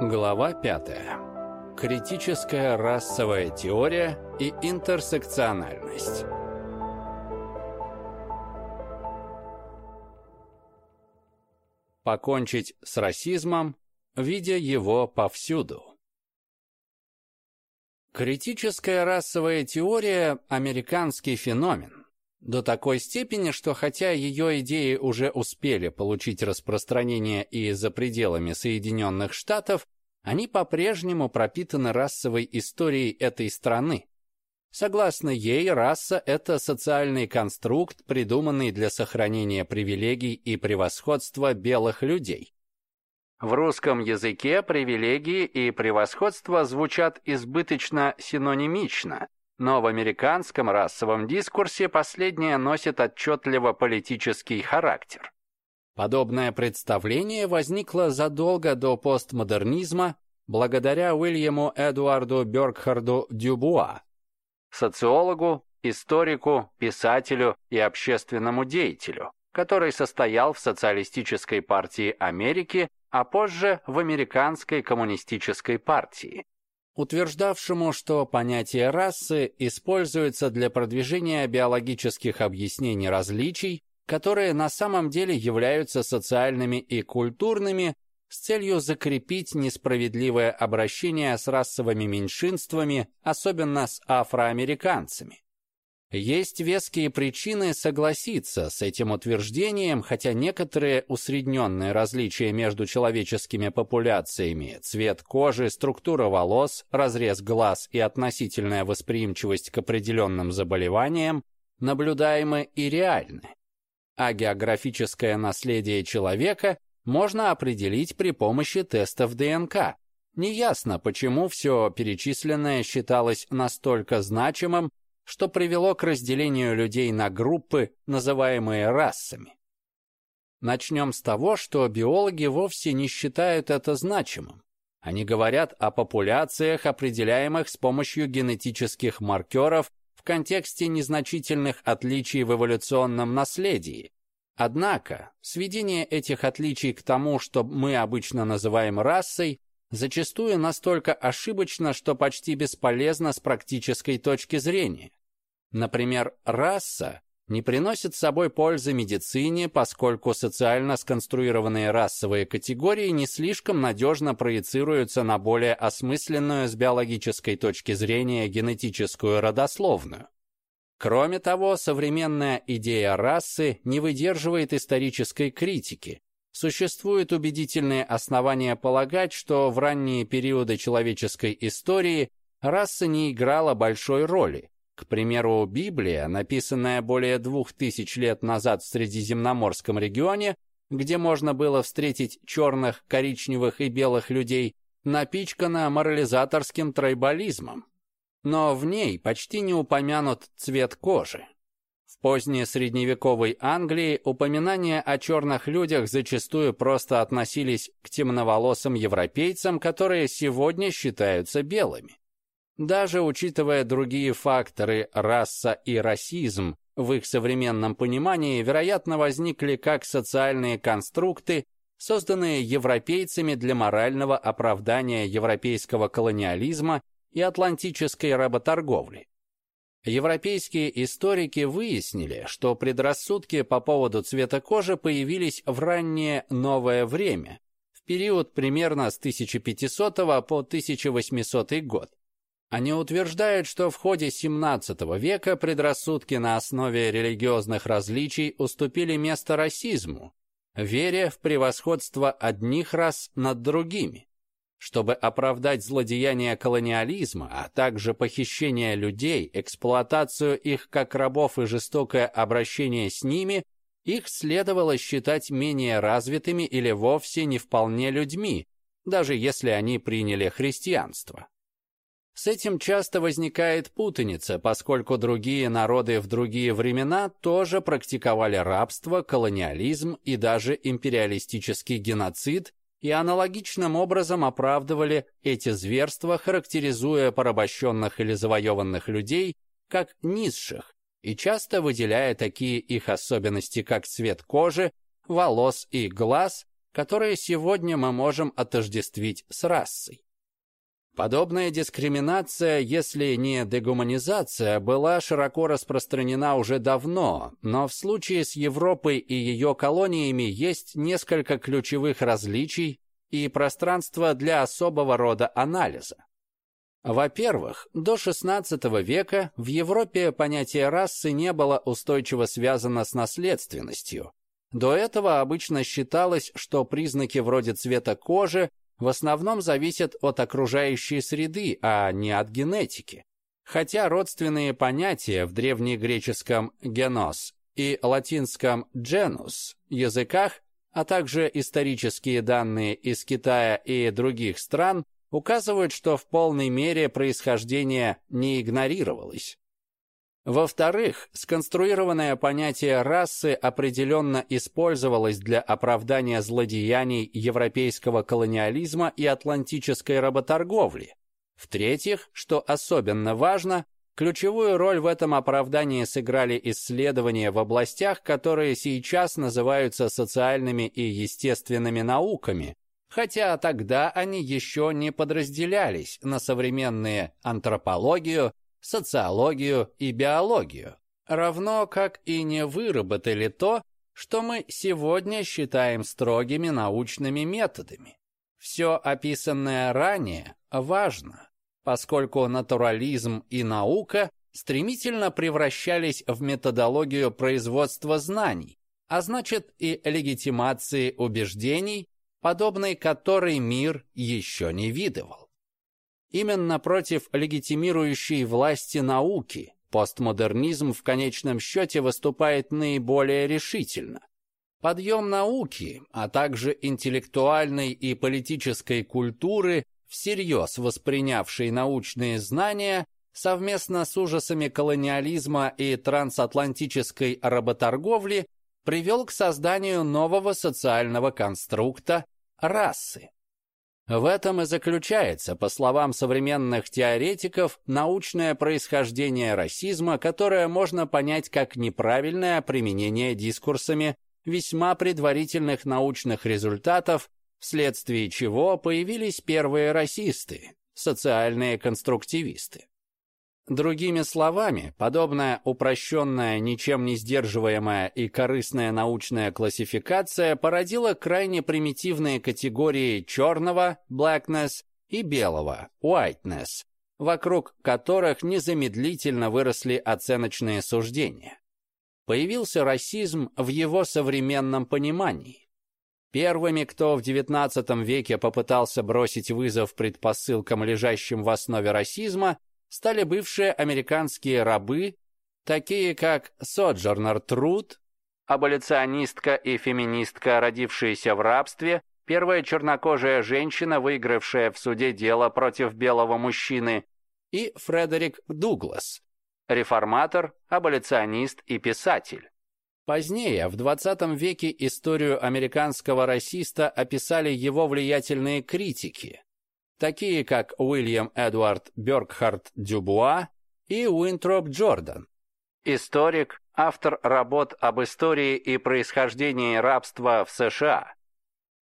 Глава 5. Критическая расовая теория и интерсекциональность. Покончить с расизмом, видя его повсюду. Критическая расовая теория – американский феномен. До такой степени, что хотя ее идеи уже успели получить распространение и за пределами Соединенных Штатов, они по-прежнему пропитаны расовой историей этой страны. Согласно ей, раса – это социальный конструкт, придуманный для сохранения привилегий и превосходства белых людей. В русском языке привилегии и превосходство звучат избыточно синонимично, но в американском расовом дискурсе последнее носит отчетливо политический характер. Подобное представление возникло задолго до постмодернизма благодаря Уильяму Эдуарду Бергхарду Дюбуа, социологу, историку, писателю и общественному деятелю, который состоял в Социалистической партии Америки, а позже в Американской коммунистической партии утверждавшему, что понятие расы используется для продвижения биологических объяснений различий, которые на самом деле являются социальными и культурными, с целью закрепить несправедливое обращение с расовыми меньшинствами, особенно с афроамериканцами. Есть веские причины согласиться с этим утверждением, хотя некоторые усредненные различия между человеческими популяциями, цвет кожи, структура волос, разрез глаз и относительная восприимчивость к определенным заболеваниям наблюдаемы и реальны. А географическое наследие человека можно определить при помощи тестов ДНК. Неясно, почему все перечисленное считалось настолько значимым, что привело к разделению людей на группы, называемые расами. Начнем с того, что биологи вовсе не считают это значимым. Они говорят о популяциях, определяемых с помощью генетических маркеров в контексте незначительных отличий в эволюционном наследии. Однако, сведение этих отличий к тому, что мы обычно называем расой, зачастую настолько ошибочно, что почти бесполезно с практической точки зрения. Например, раса не приносит с собой пользы медицине, поскольку социально сконструированные расовые категории не слишком надежно проецируются на более осмысленную с биологической точки зрения генетическую родословную. Кроме того, современная идея расы не выдерживает исторической критики. Существуют убедительные основания полагать, что в ранние периоды человеческой истории раса не играла большой роли, к примеру, Библия, написанная более двух тысяч лет назад в Средиземноморском регионе, где можно было встретить черных, коричневых и белых людей, напичкана морализаторским тройболизмом. Но в ней почти не упомянут цвет кожи. В поздней средневековой Англии упоминания о черных людях зачастую просто относились к темноволосым европейцам, которые сегодня считаются белыми. Даже учитывая другие факторы, раса и расизм, в их современном понимании, вероятно, возникли как социальные конструкты, созданные европейцами для морального оправдания европейского колониализма и атлантической работорговли. Европейские историки выяснили, что предрассудки по поводу цвета кожи появились в раннее новое время, в период примерно с 1500 по 1800 год. Они утверждают, что в ходе XVII века предрассудки на основе религиозных различий уступили место расизму, веря в превосходство одних рас над другими. Чтобы оправдать злодеяния колониализма, а также похищение людей, эксплуатацию их как рабов и жестокое обращение с ними, их следовало считать менее развитыми или вовсе не вполне людьми, даже если они приняли христианство. С этим часто возникает путаница, поскольку другие народы в другие времена тоже практиковали рабство, колониализм и даже империалистический геноцид и аналогичным образом оправдывали эти зверства, характеризуя порабощенных или завоеванных людей как низших и часто выделяя такие их особенности, как цвет кожи, волос и глаз, которые сегодня мы можем отождествить с расой. Подобная дискриминация, если не дегуманизация, была широко распространена уже давно, но в случае с Европой и ее колониями есть несколько ключевых различий и пространство для особого рода анализа. Во-первых, до XVI века в Европе понятие расы не было устойчиво связано с наследственностью. До этого обычно считалось, что признаки вроде цвета кожи в основном зависят от окружающей среды, а не от генетики. Хотя родственные понятия в древнегреческом «генос» и латинском «genus» языках, а также исторические данные из Китая и других стран указывают, что в полной мере происхождение не игнорировалось. Во-вторых, сконструированное понятие расы определенно использовалось для оправдания злодеяний европейского колониализма и атлантической работорговли. В-третьих, что особенно важно, ключевую роль в этом оправдании сыграли исследования в областях, которые сейчас называются социальными и естественными науками, хотя тогда они еще не подразделялись на современные антропологию, социологию и биологию, равно как и не выработали то, что мы сегодня считаем строгими научными методами. Все описанное ранее важно, поскольку натурализм и наука стремительно превращались в методологию производства знаний, а значит и легитимации убеждений, подобной которой мир еще не видывал. Именно против легитимирующей власти науки постмодернизм в конечном счете выступает наиболее решительно. Подъем науки, а также интеллектуальной и политической культуры, всерьез воспринявшей научные знания, совместно с ужасами колониализма и трансатлантической работорговли, привел к созданию нового социального конструкта – расы. В этом и заключается, по словам современных теоретиков, научное происхождение расизма, которое можно понять как неправильное применение дискурсами весьма предварительных научных результатов, вследствие чего появились первые расисты, социальные конструктивисты. Другими словами, подобная упрощенная, ничем не сдерживаемая и корыстная научная классификация породила крайне примитивные категории черного blackness и белого whiteness, вокруг которых незамедлительно выросли оценочные суждения. Появился расизм в его современном понимании. Первыми, кто в XIX веке попытался бросить вызов предпосылкам, лежащим в основе расизма, стали бывшие американские рабы, такие как Соджорнер Труд, аболиционистка и феминистка, родившаяся в рабстве, первая чернокожая женщина, выигравшая в суде дело против белого мужчины, и Фредерик Дуглас, реформатор, аболиционист и писатель. Позднее, в 20 веке, историю американского расиста описали его влиятельные критики, такие как Уильям Эдвард Бёркхарт Дюбуа и Уинтроп Джордан. Историк, автор работ об истории и происхождении рабства в США.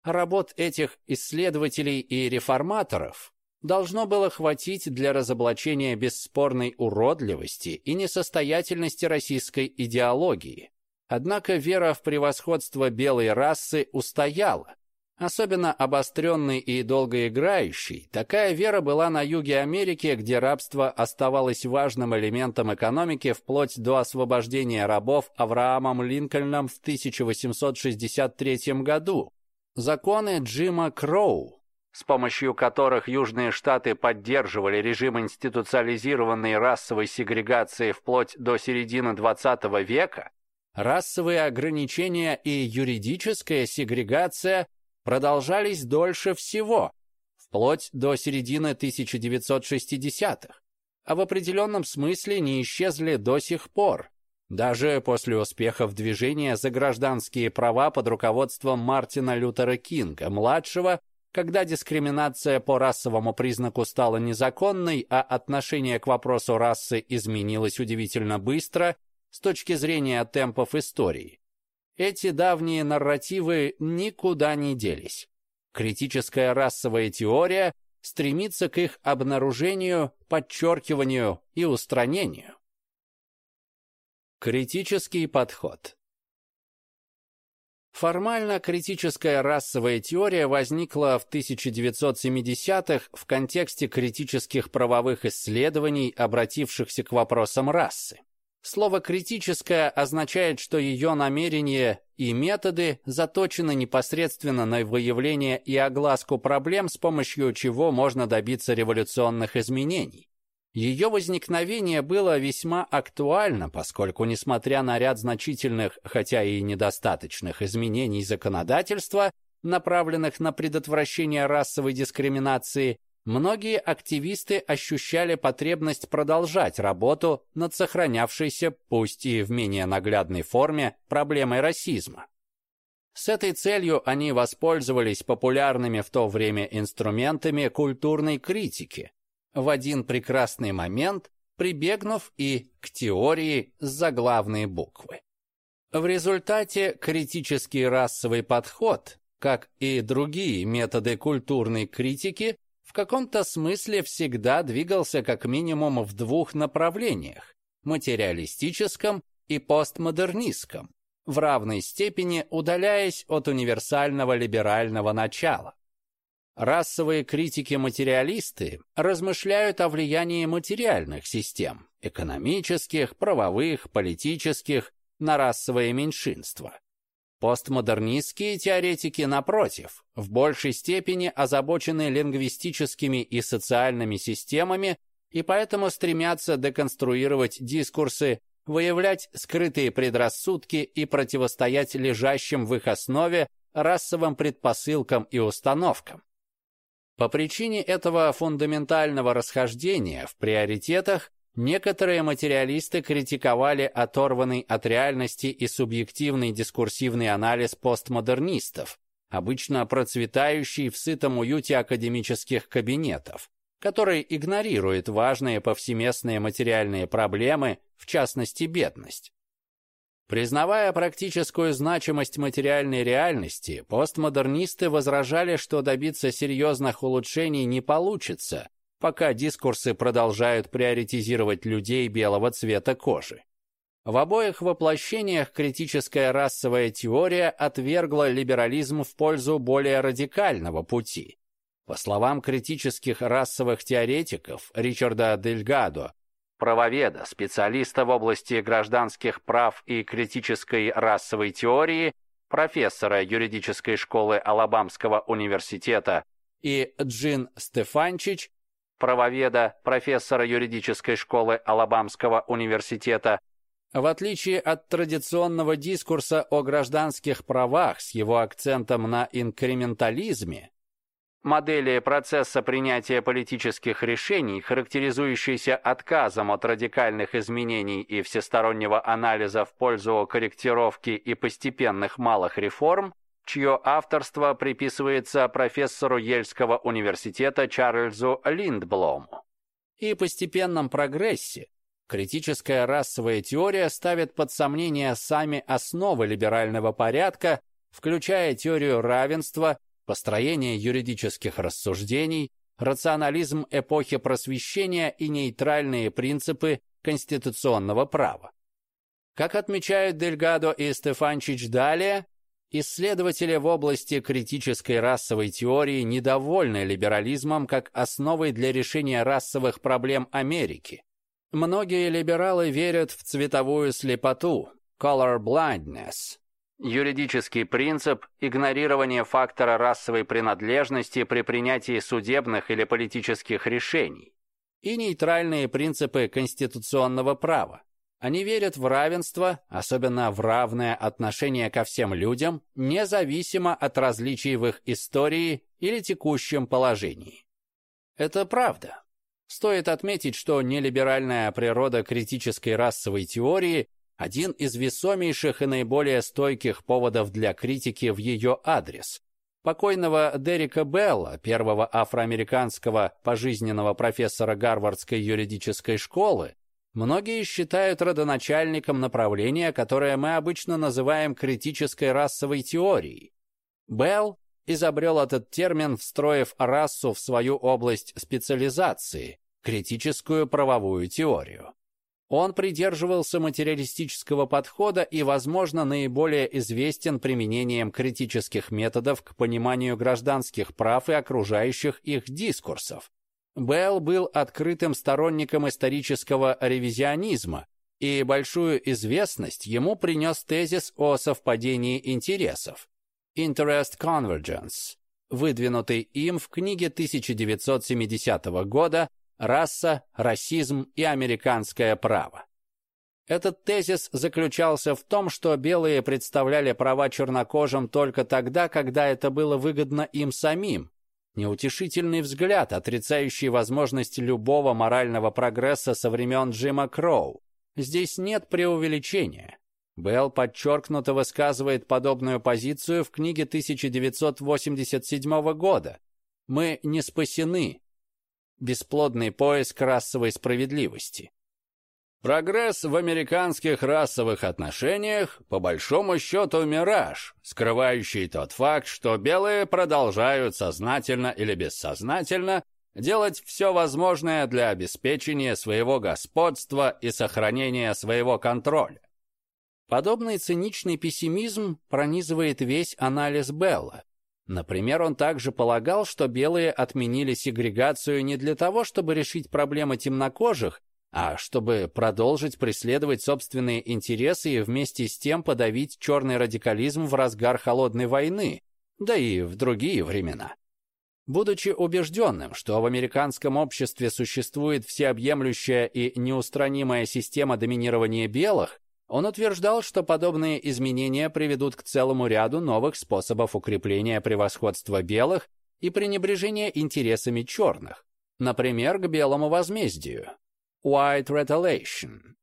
Работ этих исследователей и реформаторов должно было хватить для разоблачения бесспорной уродливости и несостоятельности российской идеологии. Однако вера в превосходство белой расы устояла, Особенно обостренный и долгоиграющий, такая вера была на юге Америки, где рабство оставалось важным элементом экономики вплоть до освобождения рабов Авраамом Линкольном в 1863 году. Законы Джима Кроу, с помощью которых Южные Штаты поддерживали режим институциализированной расовой сегрегации вплоть до середины XX века, расовые ограничения и юридическая сегрегация продолжались дольше всего, вплоть до середины 1960-х, а в определенном смысле не исчезли до сих пор, даже после успехов движения за гражданские права под руководством Мартина Лютера Кинга-младшего, когда дискриминация по расовому признаку стала незаконной, а отношение к вопросу расы изменилось удивительно быстро с точки зрения темпов истории. Эти давние нарративы никуда не делись. Критическая расовая теория стремится к их обнаружению, подчеркиванию и устранению. Критический подход Формально критическая расовая теория возникла в 1970-х в контексте критических правовых исследований, обратившихся к вопросам расы. Слово «критическое» означает, что ее намерения и методы заточены непосредственно на выявление и огласку проблем, с помощью чего можно добиться революционных изменений. Ее возникновение было весьма актуально, поскольку, несмотря на ряд значительных, хотя и недостаточных изменений законодательства, направленных на предотвращение расовой дискриминации, многие активисты ощущали потребность продолжать работу над сохранявшейся, пусть и в менее наглядной форме, проблемой расизма. С этой целью они воспользовались популярными в то время инструментами культурной критики, в один прекрасный момент прибегнув и к теории с заглавной буквы. В результате критический расовый подход, как и другие методы культурной критики, в каком-то смысле всегда двигался как минимум в двух направлениях – материалистическом и постмодернистском, в равной степени удаляясь от универсального либерального начала. Расовые критики-материалисты размышляют о влиянии материальных систем – экономических, правовых, политических – на расовое меньшинство. Постмодернистские теоретики, напротив, в большей степени озабочены лингвистическими и социальными системами и поэтому стремятся деконструировать дискурсы, выявлять скрытые предрассудки и противостоять лежащим в их основе расовым предпосылкам и установкам. По причине этого фундаментального расхождения в приоритетах некоторые материалисты критиковали оторванный от реальности и субъективный дискурсивный анализ постмодернистов, обычно процветающий в сытом уюте академических кабинетов, который игнорирует важные повсеместные материальные проблемы, в частности бедность. Признавая практическую значимость материальной реальности, постмодернисты возражали, что добиться серьезных улучшений не получится, пока дискурсы продолжают приоритизировать людей белого цвета кожи. В обоих воплощениях критическая расовая теория отвергла либерализм в пользу более радикального пути. По словам критических расовых теоретиков Ричарда Дельгадо, правоведа, специалиста в области гражданских прав и критической расовой теории, профессора юридической школы Алабамского университета, и Джин Стефанчич, правоведа, профессора юридической школы Алабамского университета, в отличие от традиционного дискурса о гражданских правах с его акцентом на инкрементализме, модели процесса принятия политических решений, характеризующейся отказом от радикальных изменений и всестороннего анализа в пользу корректировки и постепенных малых реформ, чье авторство приписывается профессору Ельского университета Чарльзу Линдблому. И постепенном прогрессе критическая расовая теория ставит под сомнение сами основы либерального порядка, включая теорию равенства построение юридических рассуждений, рационализм эпохи просвещения и нейтральные принципы конституционного права. Как отмечают Дельгадо и Стефанчич далее, исследователи в области критической расовой теории недовольны либерализмом как основой для решения расовых проблем Америки. Многие либералы верят в цветовую слепоту, color blindness, Юридический принцип игнорирования фактора расовой принадлежности при принятии судебных или политических решений и нейтральные принципы конституционного права. Они верят в равенство, особенно в равное отношение ко всем людям, независимо от различий в их истории или текущем положении. Это правда. Стоит отметить, что нелиберальная природа критической расовой теории один из весомейших и наиболее стойких поводов для критики в ее адрес. Покойного Дерека Белла, первого афроамериканского пожизненного профессора Гарвардской юридической школы, многие считают родоначальником направления, которое мы обычно называем критической расовой теорией. Белл изобрел этот термин, встроив расу в свою область специализации – критическую правовую теорию. Он придерживался материалистического подхода и, возможно, наиболее известен применением критических методов к пониманию гражданских прав и окружающих их дискурсов. Белл был открытым сторонником исторического ревизионизма, и большую известность ему принес тезис о совпадении интересов «Interest Convergence», выдвинутый им в книге 1970 года раса, расизм и американское право. Этот тезис заключался в том, что белые представляли права чернокожим только тогда, когда это было выгодно им самим. Неутешительный взгляд, отрицающий возможность любого морального прогресса со времен Джима Кроу. Здесь нет преувеличения. Белл подчеркнуто высказывает подобную позицию в книге 1987 года. «Мы не спасены, бесплодный поиск расовой справедливости. Прогресс в американских расовых отношениях, по большому счету, мираж, скрывающий тот факт, что белые продолжают сознательно или бессознательно делать все возможное для обеспечения своего господства и сохранения своего контроля. Подобный циничный пессимизм пронизывает весь анализ Белла, Например, он также полагал, что белые отменили сегрегацию не для того, чтобы решить проблемы темнокожих, а чтобы продолжить преследовать собственные интересы и вместе с тем подавить черный радикализм в разгар холодной войны, да и в другие времена. Будучи убежденным, что в американском обществе существует всеобъемлющая и неустранимая система доминирования белых, он утверждал, что подобные изменения приведут к целому ряду новых способов укрепления превосходства белых и пренебрежения интересами черных, например, к белому возмездию (white retaliation)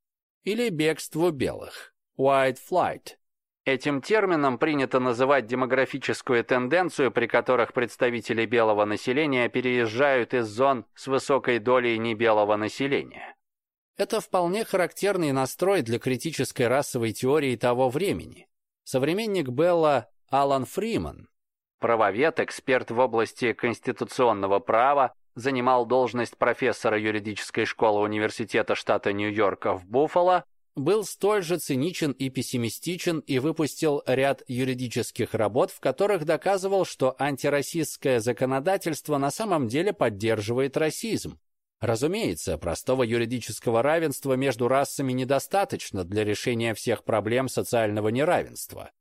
или бегству белых (white flight). Этим термином принято называть демографическую тенденцию, при которых представители белого населения переезжают из зон с высокой долей небелого населения. Это вполне характерный настрой для критической расовой теории того времени. Современник Белла Алан Фриман, правовед, эксперт в области конституционного права, занимал должность профессора юридической школы университета штата Нью-Йорка в Буффало, был столь же циничен и пессимистичен и выпустил ряд юридических работ, в которых доказывал, что антирасистское законодательство на самом деле поддерживает расизм, Разумеется, простого юридического равенства между расами недостаточно для решения всех проблем социального неравенства.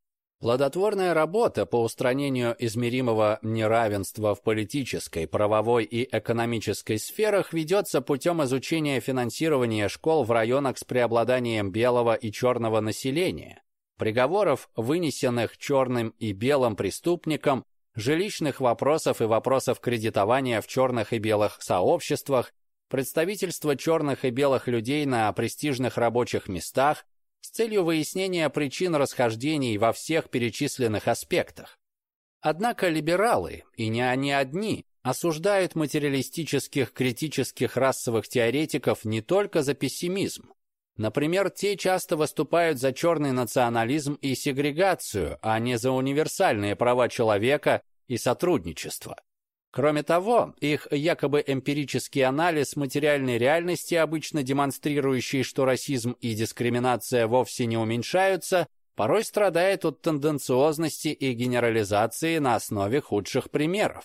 Плодотворная работа по устранению измеримого неравенства в политической, правовой и экономической сферах ведется путем изучения финансирования школ в районах с преобладанием белого и черного населения, приговоров, вынесенных черным и белым преступникам, жилищных вопросов и вопросов кредитования в черных и белых сообществах, представительство черных и белых людей на престижных рабочих местах с целью выяснения причин расхождений во всех перечисленных аспектах. Однако либералы, и не они одни, осуждают материалистических критических расовых теоретиков не только за пессимизм. Например, те часто выступают за черный национализм и сегрегацию, а не за универсальные права человека и сотрудничество. Кроме того, их якобы эмпирический анализ материальной реальности, обычно демонстрирующий, что расизм и дискриминация вовсе не уменьшаются, порой страдает от тенденциозности и генерализации на основе худших примеров.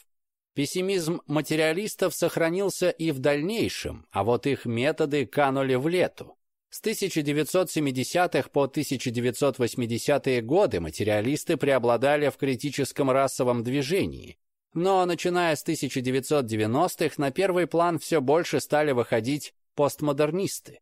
Пессимизм материалистов сохранился и в дальнейшем, а вот их методы канули в лету. С 1970-х по 1980-е годы материалисты преобладали в критическом расовом движении, но начиная с 1990-х на первый план все больше стали выходить постмодернисты.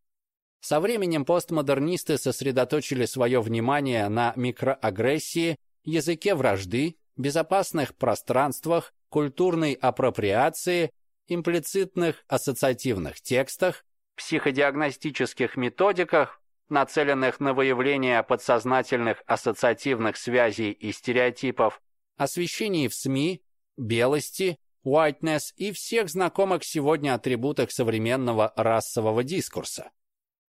Со временем постмодернисты сосредоточили свое внимание на микроагрессии, языке вражды, безопасных пространствах, культурной апроприации, имплицитных ассоциативных текстах, психодиагностических методиках, нацеленных на выявление подсознательных ассоциативных связей и стереотипов, освещении в СМИ, белости, whiteness и всех знакомых сегодня атрибутах современного расового дискурса.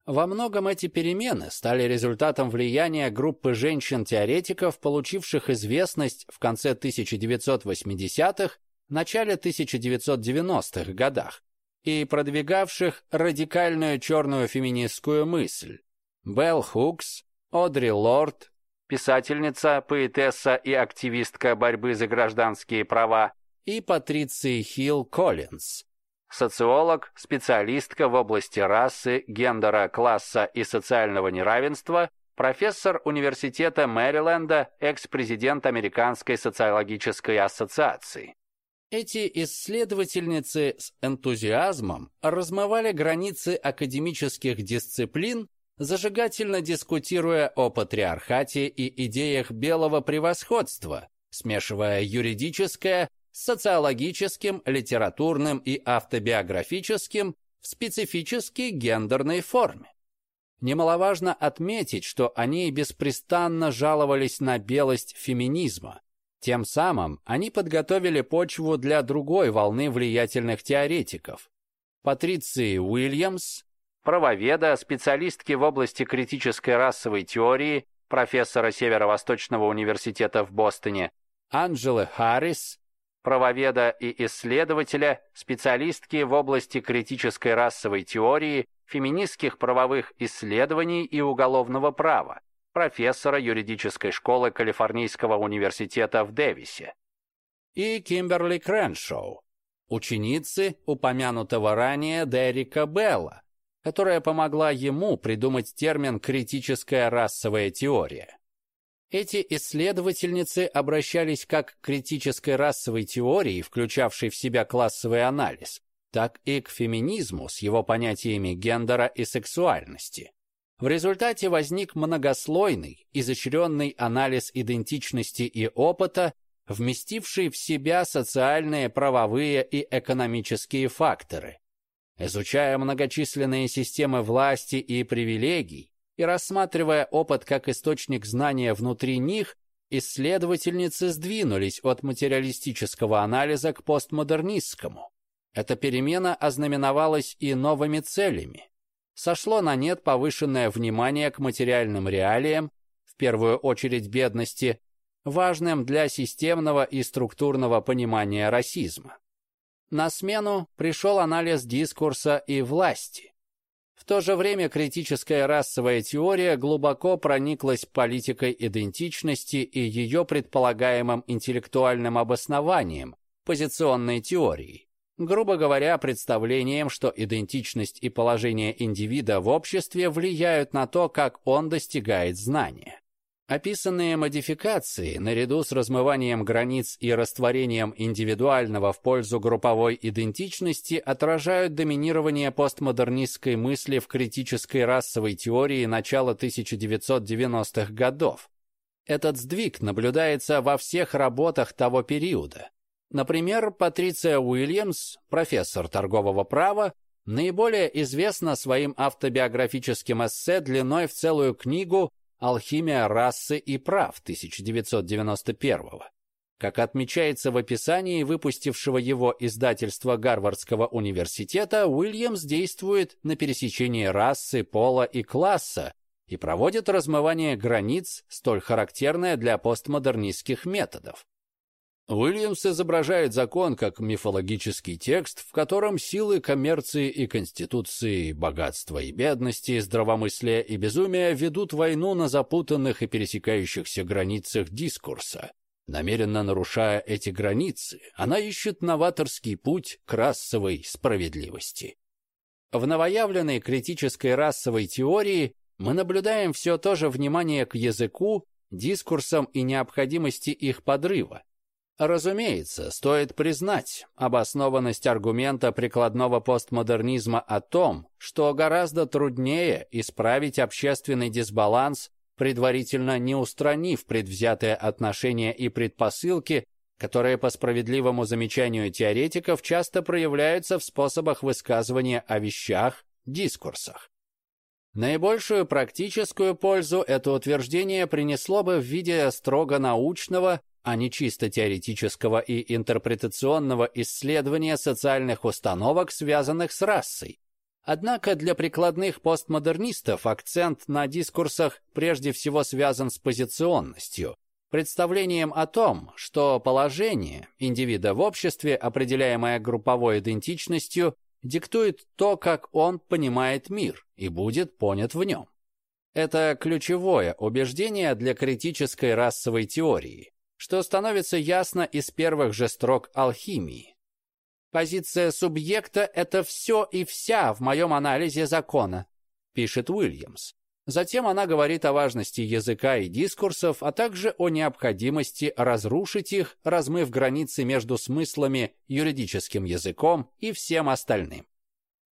Во многом эти перемены стали результатом влияния группы женщин-теоретиков, получивших известность в конце 1980-х, начале 1990-х годах и продвигавших радикальную черную феминистскую мысль. Белл Хукс, Одри Лорд, писательница, поэтесса и активистка борьбы за гражданские права, и Патриции Хилл Коллинз, социолог, специалистка в области расы, гендера, класса и социального неравенства, профессор университета Мэриленда, экс-президент Американской социологической ассоциации. Эти исследовательницы с энтузиазмом размывали границы академических дисциплин, зажигательно дискутируя о патриархате и идеях белого превосходства, смешивая юридическое социологическим, литературным и автобиографическим в специфически гендерной форме. Немаловажно отметить, что они беспрестанно жаловались на белость феминизма. Тем самым они подготовили почву для другой волны влиятельных теоретиков. Патриции Уильямс, правоведа, специалистки в области критической расовой теории, профессора Северо-Восточного университета в Бостоне, Анджелы Харрис, правоведа и исследователя, специалистки в области критической расовой теории, феминистских правовых исследований и уголовного права, профессора юридической школы Калифорнийского университета в Дэвисе. И Кимберли Крэншоу, ученицы упомянутого ранее Дерека Белла, которая помогла ему придумать термин «критическая расовая теория». Эти исследовательницы обращались как к критической расовой теории, включавшей в себя классовый анализ, так и к феминизму с его понятиями гендера и сексуальности. В результате возник многослойный, изощренный анализ идентичности и опыта, вместивший в себя социальные, правовые и экономические факторы. Изучая многочисленные системы власти и привилегий, и рассматривая опыт как источник знания внутри них, исследовательницы сдвинулись от материалистического анализа к постмодернистскому. Эта перемена ознаменовалась и новыми целями. Сошло на нет повышенное внимание к материальным реалиям, в первую очередь бедности, важным для системного и структурного понимания расизма. На смену пришел анализ дискурса и власти. В то же время критическая расовая теория глубоко прониклась политикой идентичности и ее предполагаемым интеллектуальным обоснованием, позиционной теорией. Грубо говоря, представлением, что идентичность и положение индивида в обществе влияют на то, как он достигает знания. Описанные модификации, наряду с размыванием границ и растворением индивидуального в пользу групповой идентичности, отражают доминирование постмодернистской мысли в критической расовой теории начала 1990-х годов. Этот сдвиг наблюдается во всех работах того периода. Например, Патриция Уильямс, профессор торгового права, наиболее известна своим автобиографическим эссе длиной в целую книгу «Алхимия расы и прав» 1991 Как отмечается в описании выпустившего его издательства Гарвардского университета, Уильямс действует на пересечении расы, пола и класса и проводит размывание границ, столь характерное для постмодернистских методов. Уильямс изображает закон как мифологический текст, в котором силы коммерции и конституции, богатства и бедности, здравомыслия и безумия ведут войну на запутанных и пересекающихся границах дискурса. Намеренно нарушая эти границы, она ищет новаторский путь к расовой справедливости. В новоявленной критической расовой теории мы наблюдаем все то же внимание к языку, дискурсам и необходимости их подрыва, Разумеется, стоит признать обоснованность аргумента прикладного постмодернизма о том, что гораздо труднее исправить общественный дисбаланс, предварительно не устранив предвзятые отношения и предпосылки, которые по справедливому замечанию теоретиков часто проявляются в способах высказывания о вещах, дискурсах. Наибольшую практическую пользу это утверждение принесло бы в виде строго научного, а не чисто теоретического и интерпретационного исследования социальных установок, связанных с расой. Однако для прикладных постмодернистов акцент на дискурсах прежде всего связан с позиционностью, представлением о том, что положение индивида в обществе, определяемое групповой идентичностью, диктует то, как он понимает мир и будет понят в нем. Это ключевое убеждение для критической расовой теории, что становится ясно из первых же строк алхимии. Позиция субъекта – это все и вся в моем анализе закона, пишет Уильямс. Затем она говорит о важности языка и дискурсов, а также о необходимости разрушить их, размыв границы между смыслами, юридическим языком и всем остальным.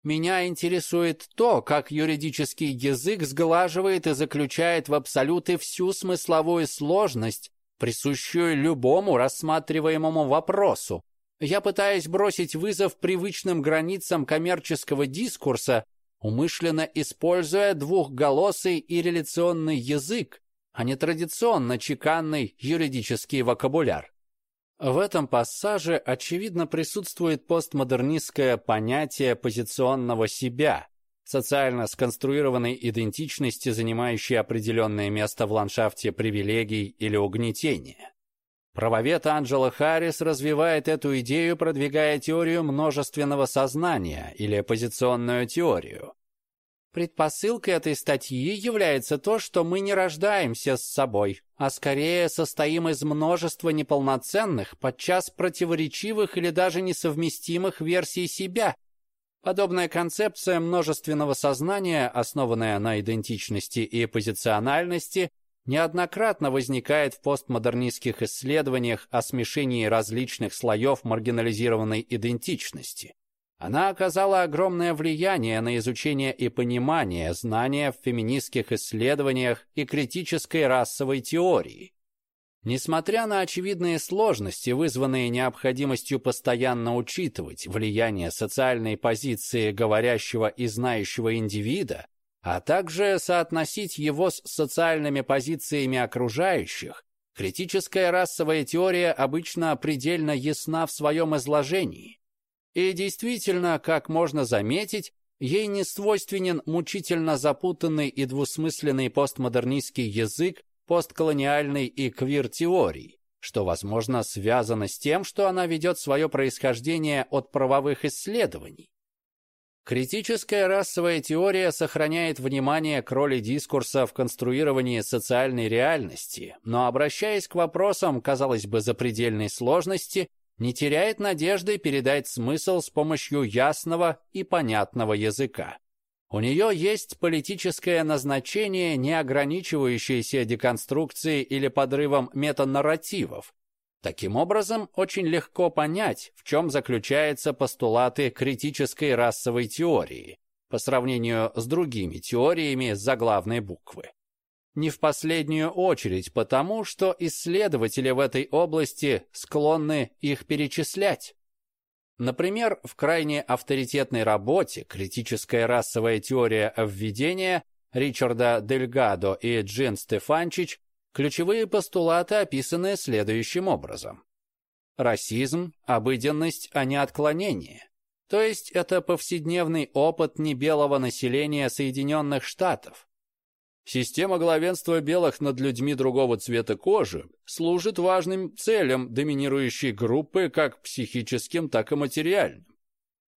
Меня интересует то, как юридический язык сглаживает и заключает в абсолюты всю смысловую сложность, присущую любому рассматриваемому вопросу. Я пытаюсь бросить вызов привычным границам коммерческого дискурса умышленно используя двухголосый и реляционный язык, а не традиционно чеканный юридический вокабуляр. В этом пассаже очевидно присутствует постмодернистское понятие позиционного себя, социально сконструированной идентичности, занимающей определенное место в ландшафте привилегий или угнетения. Правовед Анджела Харрис развивает эту идею, продвигая теорию множественного сознания или оппозиционную теорию. Предпосылкой этой статьи является то, что мы не рождаемся с собой, а скорее состоим из множества неполноценных, подчас противоречивых или даже несовместимых версий себя. Подобная концепция множественного сознания, основанная на идентичности и позициональности, неоднократно возникает в постмодернистских исследованиях о смешении различных слоев маргинализированной идентичности. Она оказала огромное влияние на изучение и понимание знания в феминистских исследованиях и критической расовой теории. Несмотря на очевидные сложности, вызванные необходимостью постоянно учитывать влияние социальной позиции говорящего и знающего индивида, а также соотносить его с социальными позициями окружающих, критическая расовая теория обычно предельно ясна в своем изложении. И действительно, как можно заметить, ей не свойственен мучительно запутанный и двусмысленный постмодернистский язык постколониальной и квир-теорий, что, возможно, связано с тем, что она ведет свое происхождение от правовых исследований. Критическая расовая теория сохраняет внимание к роли дискурса в конструировании социальной реальности, но обращаясь к вопросам, казалось бы, запредельной сложности, не теряет надежды передать смысл с помощью ясного и понятного языка. У нее есть политическое назначение, не ограничивающееся деконструкцией или подрывом метанарративов, Таким образом, очень легко понять, в чем заключаются постулаты критической расовой теории по сравнению с другими теориями заглавной буквы. Не в последнюю очередь потому, что исследователи в этой области склонны их перечислять. Например, в крайне авторитетной работе «Критическая расовая теория введения» Ричарда Дельгадо и Джин Стефанчич Ключевые постулаты описаны следующим образом. Расизм – обыденность, а не отклонение. То есть это повседневный опыт небелого населения Соединенных Штатов. Система главенства белых над людьми другого цвета кожи служит важным целям доминирующей группы как психическим, так и материальным.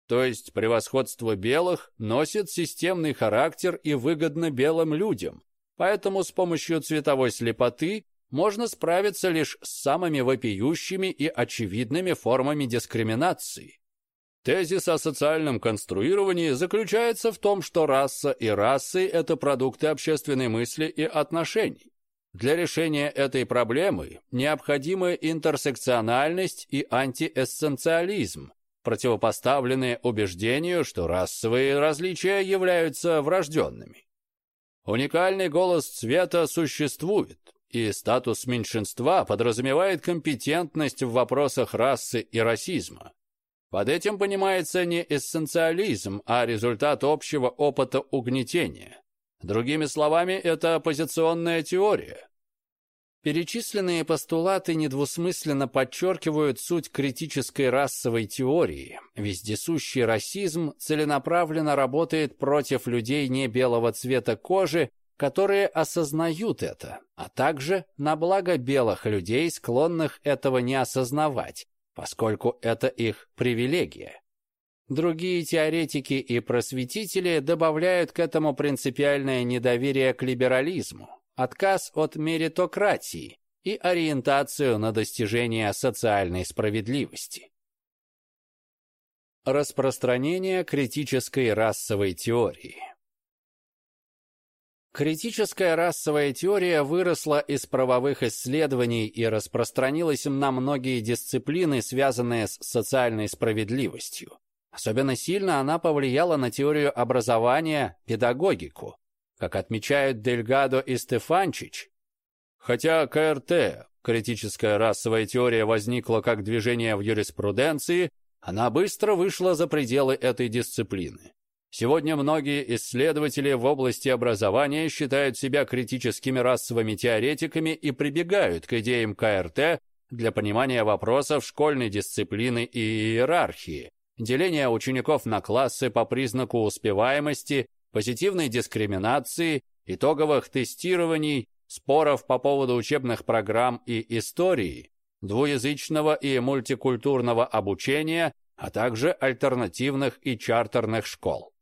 То есть превосходство белых носит системный характер и выгодно белым людям, Поэтому с помощью цветовой слепоты можно справиться лишь с самыми вопиющими и очевидными формами дискриминации. Тезис о социальном конструировании заключается в том, что раса и расы – это продукты общественной мысли и отношений. Для решения этой проблемы необходимы интерсекциональность и антиэссенциализм, противопоставленные убеждению, что расовые различия являются врожденными. Уникальный голос цвета существует, и статус меньшинства подразумевает компетентность в вопросах расы и расизма. Под этим понимается не эссенциализм, а результат общего опыта угнетения. Другими словами, это оппозиционная теория. Перечисленные постулаты недвусмысленно подчеркивают суть критической расовой теории. Вездесущий расизм целенаправленно работает против людей не белого цвета кожи, которые осознают это, а также на благо белых людей, склонных этого не осознавать, поскольку это их привилегия. Другие теоретики и просветители добавляют к этому принципиальное недоверие к либерализму, отказ от меритократии и ориентацию на достижение социальной справедливости. Распространение критической расовой теории Критическая расовая теория выросла из правовых исследований и распространилась на многие дисциплины, связанные с социальной справедливостью. Особенно сильно она повлияла на теорию образования, педагогику, как отмечают Дельгадо и Стефанчич, хотя КРТ, критическая расовая теория, возникла как движение в юриспруденции, она быстро вышла за пределы этой дисциплины. Сегодня многие исследователи в области образования считают себя критическими расовыми теоретиками и прибегают к идеям КРТ для понимания вопросов школьной дисциплины и иерархии, деления учеников на классы по признаку успеваемости позитивной дискриминации, итоговых тестирований, споров по поводу учебных программ и истории, двуязычного и мультикультурного обучения, а также альтернативных и чартерных школ.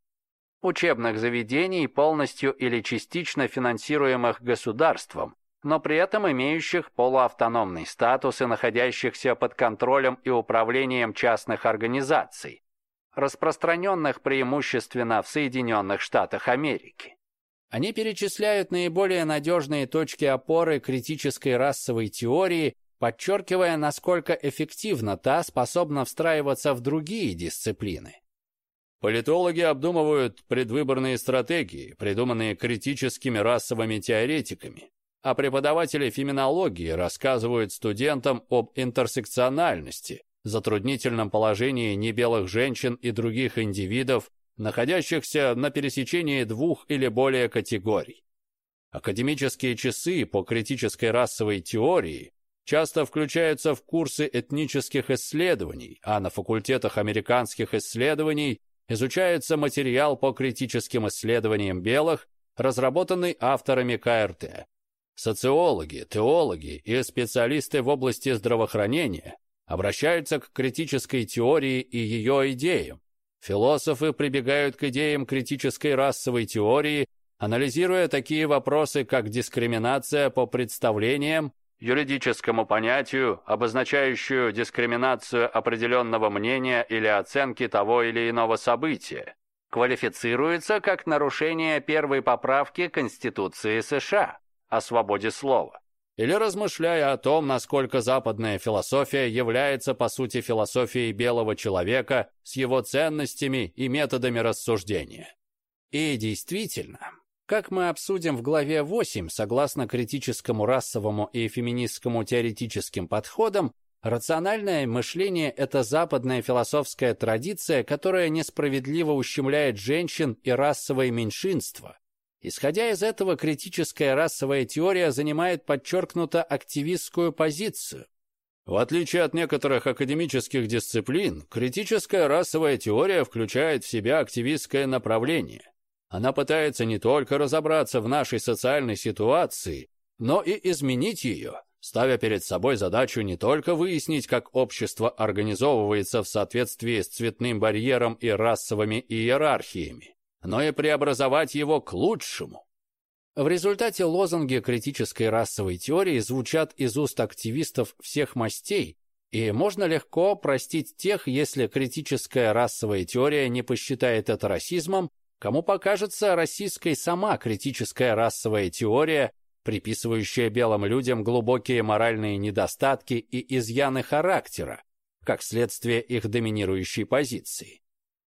Учебных заведений, полностью или частично финансируемых государством, но при этом имеющих полуавтономный статус и находящихся под контролем и управлением частных организаций, распространенных преимущественно в Соединенных Штатах Америки. Они перечисляют наиболее надежные точки опоры критической расовой теории, подчеркивая, насколько эффективно та способна встраиваться в другие дисциплины. Политологи обдумывают предвыборные стратегии, придуманные критическими расовыми теоретиками, а преподаватели феминологии рассказывают студентам об интерсекциональности, затруднительном положении небелых женщин и других индивидов, находящихся на пересечении двух или более категорий. Академические часы по критической расовой теории часто включаются в курсы этнических исследований, а на факультетах американских исследований изучается материал по критическим исследованиям белых, разработанный авторами КРТ. Социологи, теологи и специалисты в области здравоохранения обращаются к критической теории и ее идеям. Философы прибегают к идеям критической расовой теории, анализируя такие вопросы, как дискриминация по представлениям, юридическому понятию, обозначающую дискриминацию определенного мнения или оценки того или иного события, квалифицируется как нарушение первой поправки Конституции США о свободе слова или размышляя о том, насколько западная философия является по сути философией белого человека с его ценностями и методами рассуждения. И действительно, как мы обсудим в главе 8, согласно критическому расовому и феминистскому теоретическим подходам, рациональное мышление – это западная философская традиция, которая несправедливо ущемляет женщин и расовые меньшинства, Исходя из этого, критическая расовая теория занимает подчеркнуто активистскую позицию. В отличие от некоторых академических дисциплин, критическая расовая теория включает в себя активистское направление. Она пытается не только разобраться в нашей социальной ситуации, но и изменить ее, ставя перед собой задачу не только выяснить, как общество организовывается в соответствии с цветным барьером и расовыми иерархиями, но и преобразовать его к лучшему. В результате лозунги критической расовой теории звучат из уст активистов всех мастей, и можно легко простить тех, если критическая расовая теория не посчитает это расизмом, кому покажется российской сама критическая расовая теория, приписывающая белым людям глубокие моральные недостатки и изъяны характера, как следствие их доминирующей позиции.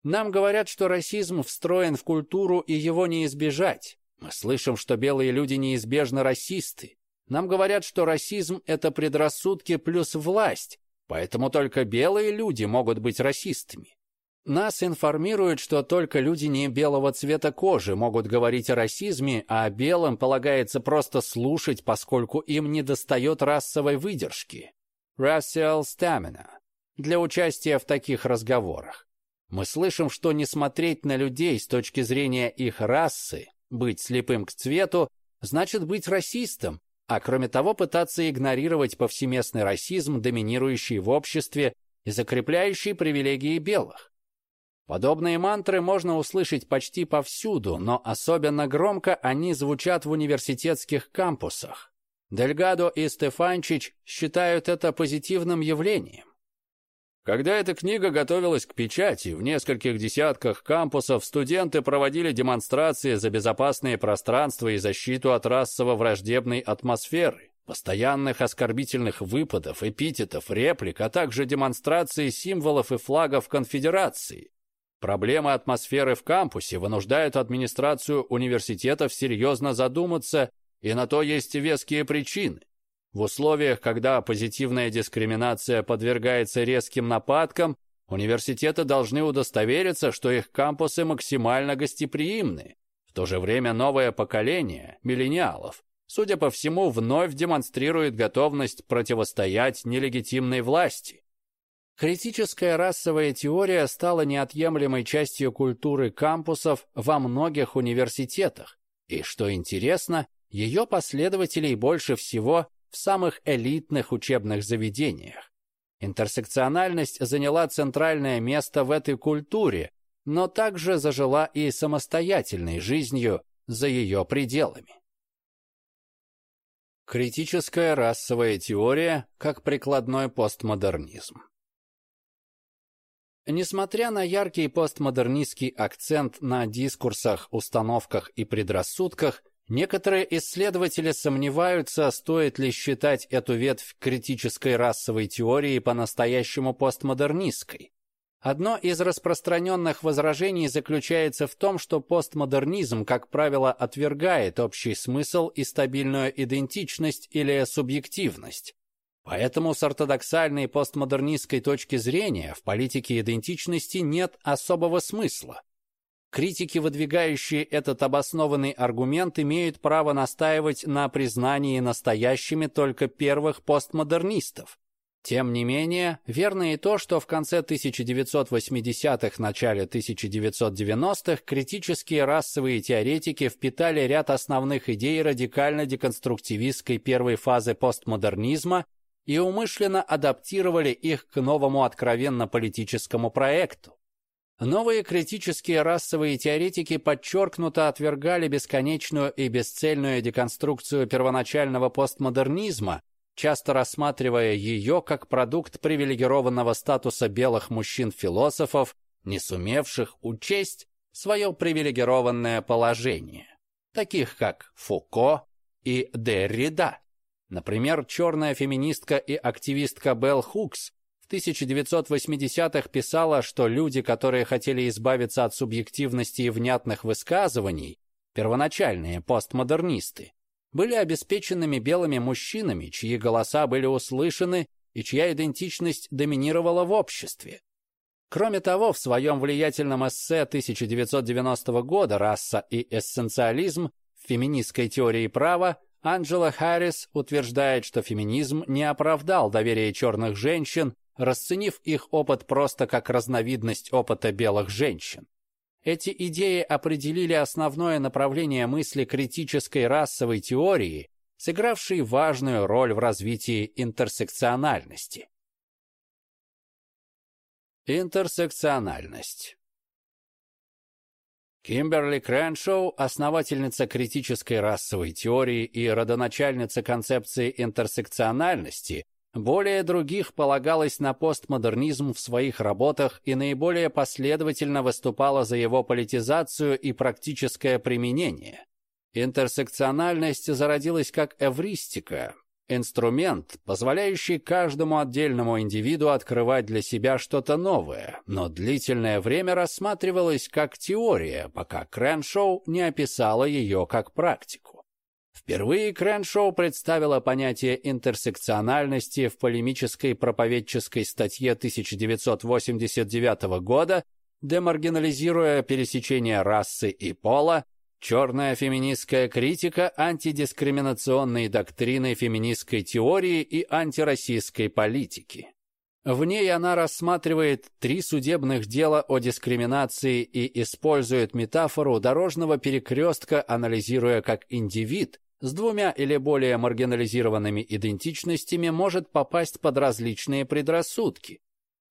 Нам говорят, что расизм встроен в культуру и его не избежать. Мы слышим, что белые люди неизбежно расисты. Нам говорят, что расизм – это предрассудки плюс власть, поэтому только белые люди могут быть расистами. Нас информируют, что только люди не белого цвета кожи могут говорить о расизме, а белым полагается просто слушать, поскольку им недостает расовой выдержки. Racial stamina. Для участия в таких разговорах. Мы слышим, что не смотреть на людей с точки зрения их расы, быть слепым к цвету, значит быть расистом, а кроме того пытаться игнорировать повсеместный расизм, доминирующий в обществе и закрепляющий привилегии белых. Подобные мантры можно услышать почти повсюду, но особенно громко они звучат в университетских кампусах. Дельгадо и Стефанчич считают это позитивным явлением. Когда эта книга готовилась к печати, в нескольких десятках кампусов студенты проводили демонстрации за безопасные пространства и защиту от расово-враждебной атмосферы, постоянных оскорбительных выпадов, эпитетов, реплик, а также демонстрации символов и флагов конфедерации. Проблемы атмосферы в кампусе вынуждают администрацию университетов серьезно задуматься, и на то есть веские причины. В условиях, когда позитивная дискриминация подвергается резким нападкам, университеты должны удостовериться, что их кампусы максимально гостеприимны. В то же время новое поколение, миллениалов, судя по всему, вновь демонстрирует готовность противостоять нелегитимной власти. Критическая расовая теория стала неотъемлемой частью культуры кампусов во многих университетах, и, что интересно, ее последователей больше всего в самых элитных учебных заведениях. Интерсекциональность заняла центральное место в этой культуре, но также зажила и самостоятельной жизнью за ее пределами. Критическая расовая теория как прикладной постмодернизм Несмотря на яркий постмодернистский акцент на дискурсах, установках и предрассудках, некоторые исследователи сомневаются, стоит ли считать эту ветвь критической расовой теории по-настоящему постмодернистской. Одно из распространенных возражений заключается в том, что постмодернизм, как правило, отвергает общий смысл и стабильную идентичность или субъективность. Поэтому с ортодоксальной постмодернистской точки зрения в политике идентичности нет особого смысла. Критики, выдвигающие этот обоснованный аргумент, имеют право настаивать на признании настоящими только первых постмодернистов. Тем не менее, верно и то, что в конце 1980-х, начале 1990-х критические расовые теоретики впитали ряд основных идей радикально-деконструктивистской первой фазы постмодернизма и умышленно адаптировали их к новому откровенно-политическому проекту. Новые критические расовые теоретики подчеркнуто отвергали бесконечную и бесцельную деконструкцию первоначального постмодернизма, часто рассматривая ее как продукт привилегированного статуса белых мужчин-философов, не сумевших учесть свое привилегированное положение, таких как Фуко и Деррида. Например, черная феминистка и активистка Белл Хукс в 1980-х писала, что люди, которые хотели избавиться от субъективности и внятных высказываний, первоначальные постмодернисты, были обеспеченными белыми мужчинами, чьи голоса были услышаны и чья идентичность доминировала в обществе. Кроме того, в своем влиятельном эссе 1990 года «Раса и эссенциализм» в феминистской теории права Анджела Харрис утверждает, что феминизм не оправдал доверие черных женщин, расценив их опыт просто как разновидность опыта белых женщин. Эти идеи определили основное направление мысли критической расовой теории, сыгравшей важную роль в развитии интерсекциональности. Интерсекциональность Кимберли Крэншоу, основательница критической расовой теории и родоначальница концепции интерсекциональности, более других полагалась на постмодернизм в своих работах и наиболее последовательно выступала за его политизацию и практическое применение. Интерсекциональность зародилась как эвристика, Инструмент, позволяющий каждому отдельному индивиду открывать для себя что-то новое, но длительное время рассматривалась как теория, пока Крэншоу не описала ее как практику. Впервые Крэншоу представила понятие интерсекциональности в полемической проповедческой статье 1989 года демаргинализируя пересечение расы и пола, черная феминистская критика антидискриминационной доктрины феминистской теории и антироссийской политики. В ней она рассматривает три судебных дела о дискриминации и использует метафору дорожного перекрестка, анализируя как индивид с двумя или более маргинализированными идентичностями может попасть под различные предрассудки.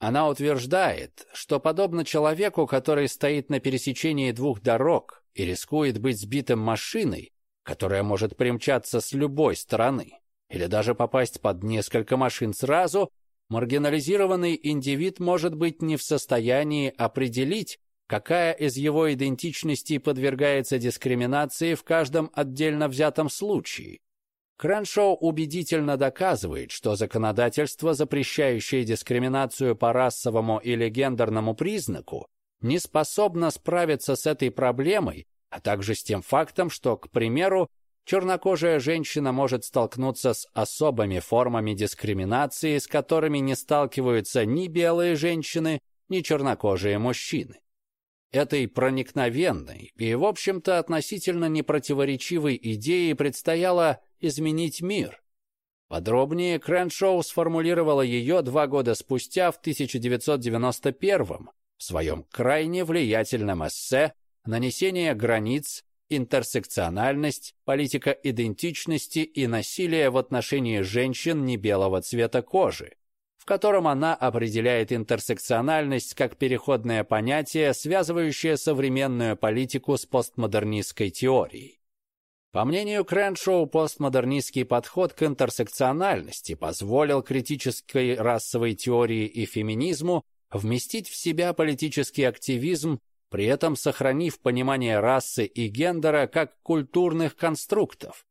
Она утверждает, что подобно человеку, который стоит на пересечении двух дорог и рискует быть сбитым машиной, которая может примчаться с любой стороны, или даже попасть под несколько машин сразу, маргинализированный индивид может быть не в состоянии определить, какая из его идентичностей подвергается дискриминации в каждом отдельно взятом случае. Крэншоу убедительно доказывает, что законодательство, запрещающее дискриминацию по расовому или гендерному признаку, не способно справиться с этой проблемой, а также с тем фактом, что, к примеру, чернокожая женщина может столкнуться с особыми формами дискриминации, с которыми не сталкиваются ни белые женщины, ни чернокожие мужчины. Этой проникновенной и, в общем-то, относительно непротиворечивой идее предстояло изменить мир. Подробнее Крэншоу сформулировала ее два года спустя, в 1991 в своем крайне влиятельном эссе «Нанесение границ интерсекциональность, политика идентичности и насилие в отношении женщин небелого цвета кожи, в котором она определяет интерсекциональность как переходное понятие, связывающее современную политику с постмодернистской теорией. По мнению Крэншоу, постмодернистский подход к интерсекциональности позволил критической расовой теории и феминизму вместить в себя политический активизм при этом сохранив понимание расы и гендера как культурных конструктов.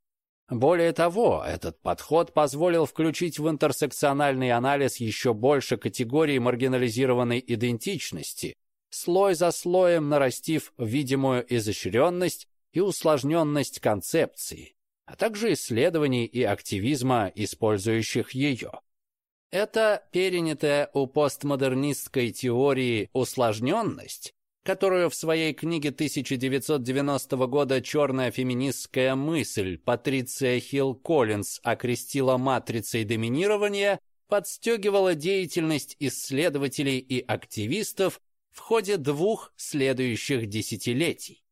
Более того, этот подход позволил включить в интерсекциональный анализ еще больше категорий маргинализированной идентичности, слой за слоем нарастив видимую изощренность и усложненность концепции, а также исследований и активизма, использующих ее. Эта перенятая у постмодернистской теории усложненность которую в своей книге 1990 года «Черная феминистская мысль» Патриция Хилл Коллинз окрестила матрицей доминирования, подстегивала деятельность исследователей и активистов в ходе двух следующих десятилетий.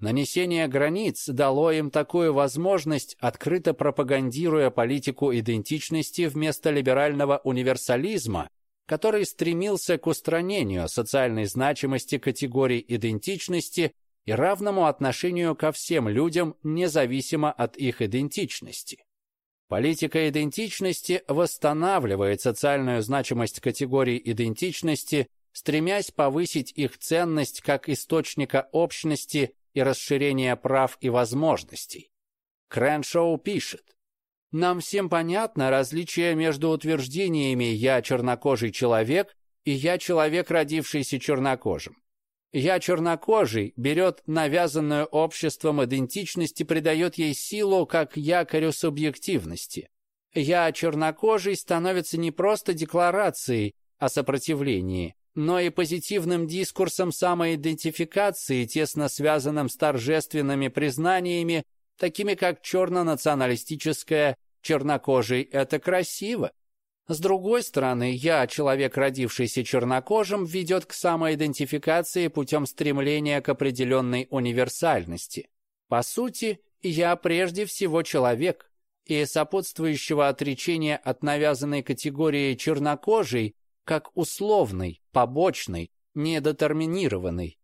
Нанесение границ дало им такую возможность, открыто пропагандируя политику идентичности вместо либерального универсализма, который стремился к устранению социальной значимости категорий идентичности и равному отношению ко всем людям, независимо от их идентичности. Политика идентичности восстанавливает социальную значимость категорий идентичности, стремясь повысить их ценность как источника общности и расширения прав и возможностей. Крэншоу пишет, нам всем понятно различие между утверждениями «я чернокожий человек» и «я человек, родившийся чернокожим». «Я чернокожий» берет навязанную обществом идентичность и придает ей силу как якорю субъективности. «Я чернокожий» становится не просто декларацией о сопротивлении, но и позитивным дискурсом самоидентификации, тесно связанным с торжественными признаниями, такими как черно-националистическая чернокожий – это красиво. С другой стороны, я, человек, родившийся чернокожим, ведет к самоидентификации путем стремления к определенной универсальности. По сути, я прежде всего человек, и сопутствующего отречения от навязанной категории чернокожий как условный, побочный, недетерминированный.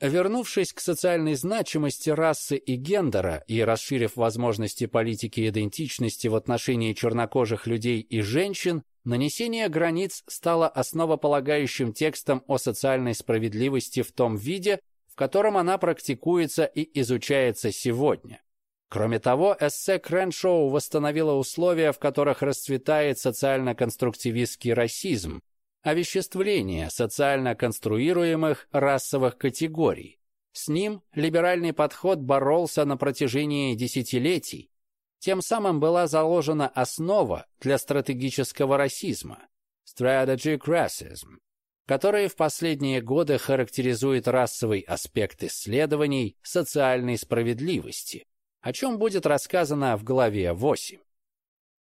Вернувшись к социальной значимости расы и гендера и расширив возможности политики идентичности в отношении чернокожих людей и женщин, нанесение границ стало основополагающим текстом о социальной справедливости в том виде, в котором она практикуется и изучается сегодня. Кроме того, эссе Крэншоу восстановило условия, в которых расцветает социально-конструктивистский расизм, овеществление социально конструируемых расовых категорий. С ним либеральный подход боролся на протяжении десятилетий. Тем самым была заложена основа для стратегического расизма – strategic racism. которые в последние годы характеризует расовый аспект исследований социальной справедливости, о чем будет рассказано в главе 8.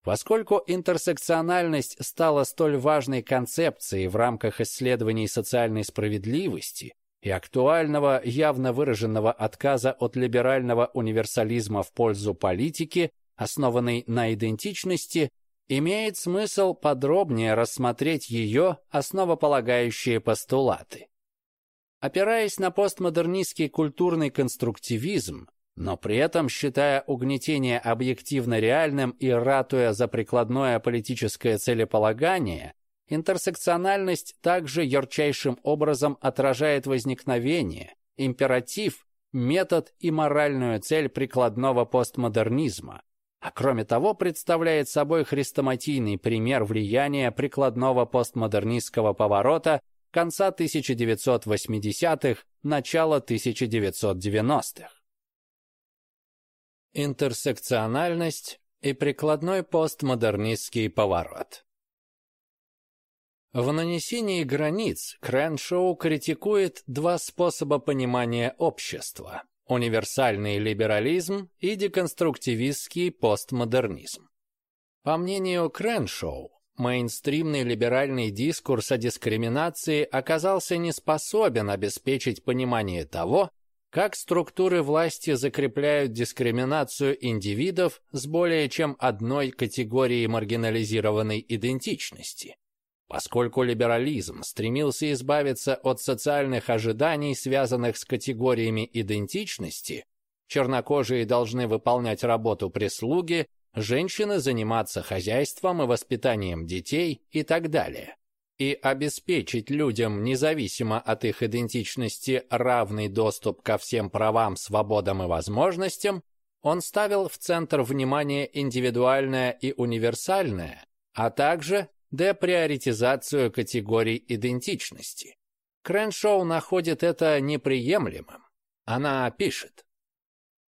Поскольку интерсекциональность стала столь важной концепцией в рамках исследований социальной справедливости и актуального явно выраженного отказа от либерального универсализма в пользу политики, основанной на идентичности, имеет смысл подробнее рассмотреть ее основополагающие постулаты. Опираясь на постмодернистский культурный конструктивизм, но при этом считая угнетение объективно реальным и ратуя за прикладное политическое целеполагание, интерсекциональность также ярчайшим образом отражает возникновение, императив, метод и моральную цель прикладного постмодернизма, а кроме того представляет собой хрестоматийный пример влияния прикладного постмодернистского поворота конца 1980-х, начала 1990-х. Интерсекциональность и прикладной постмодернистский поворот. В нанесении границ Крэншоу критикует два способа понимания общества – универсальный либерализм и деконструктивистский постмодернизм. По мнению Крэншоу, мейнстримный либеральный дискурс о дискриминации оказался не способен обеспечить понимание того, как структуры власти закрепляют дискриминацию индивидов с более чем одной категорией маргинализированной идентичности. Поскольку либерализм стремился избавиться от социальных ожиданий, связанных с категориями идентичности, чернокожие должны выполнять работу прислуги, женщины заниматься хозяйством и воспитанием детей и так далее и обеспечить людям, независимо от их идентичности, равный доступ ко всем правам, свободам и возможностям, он ставил в центр внимания индивидуальное и универсальное, а также деприоритизацию категорий идентичности. Крэншоу находит это неприемлемым. Она пишет.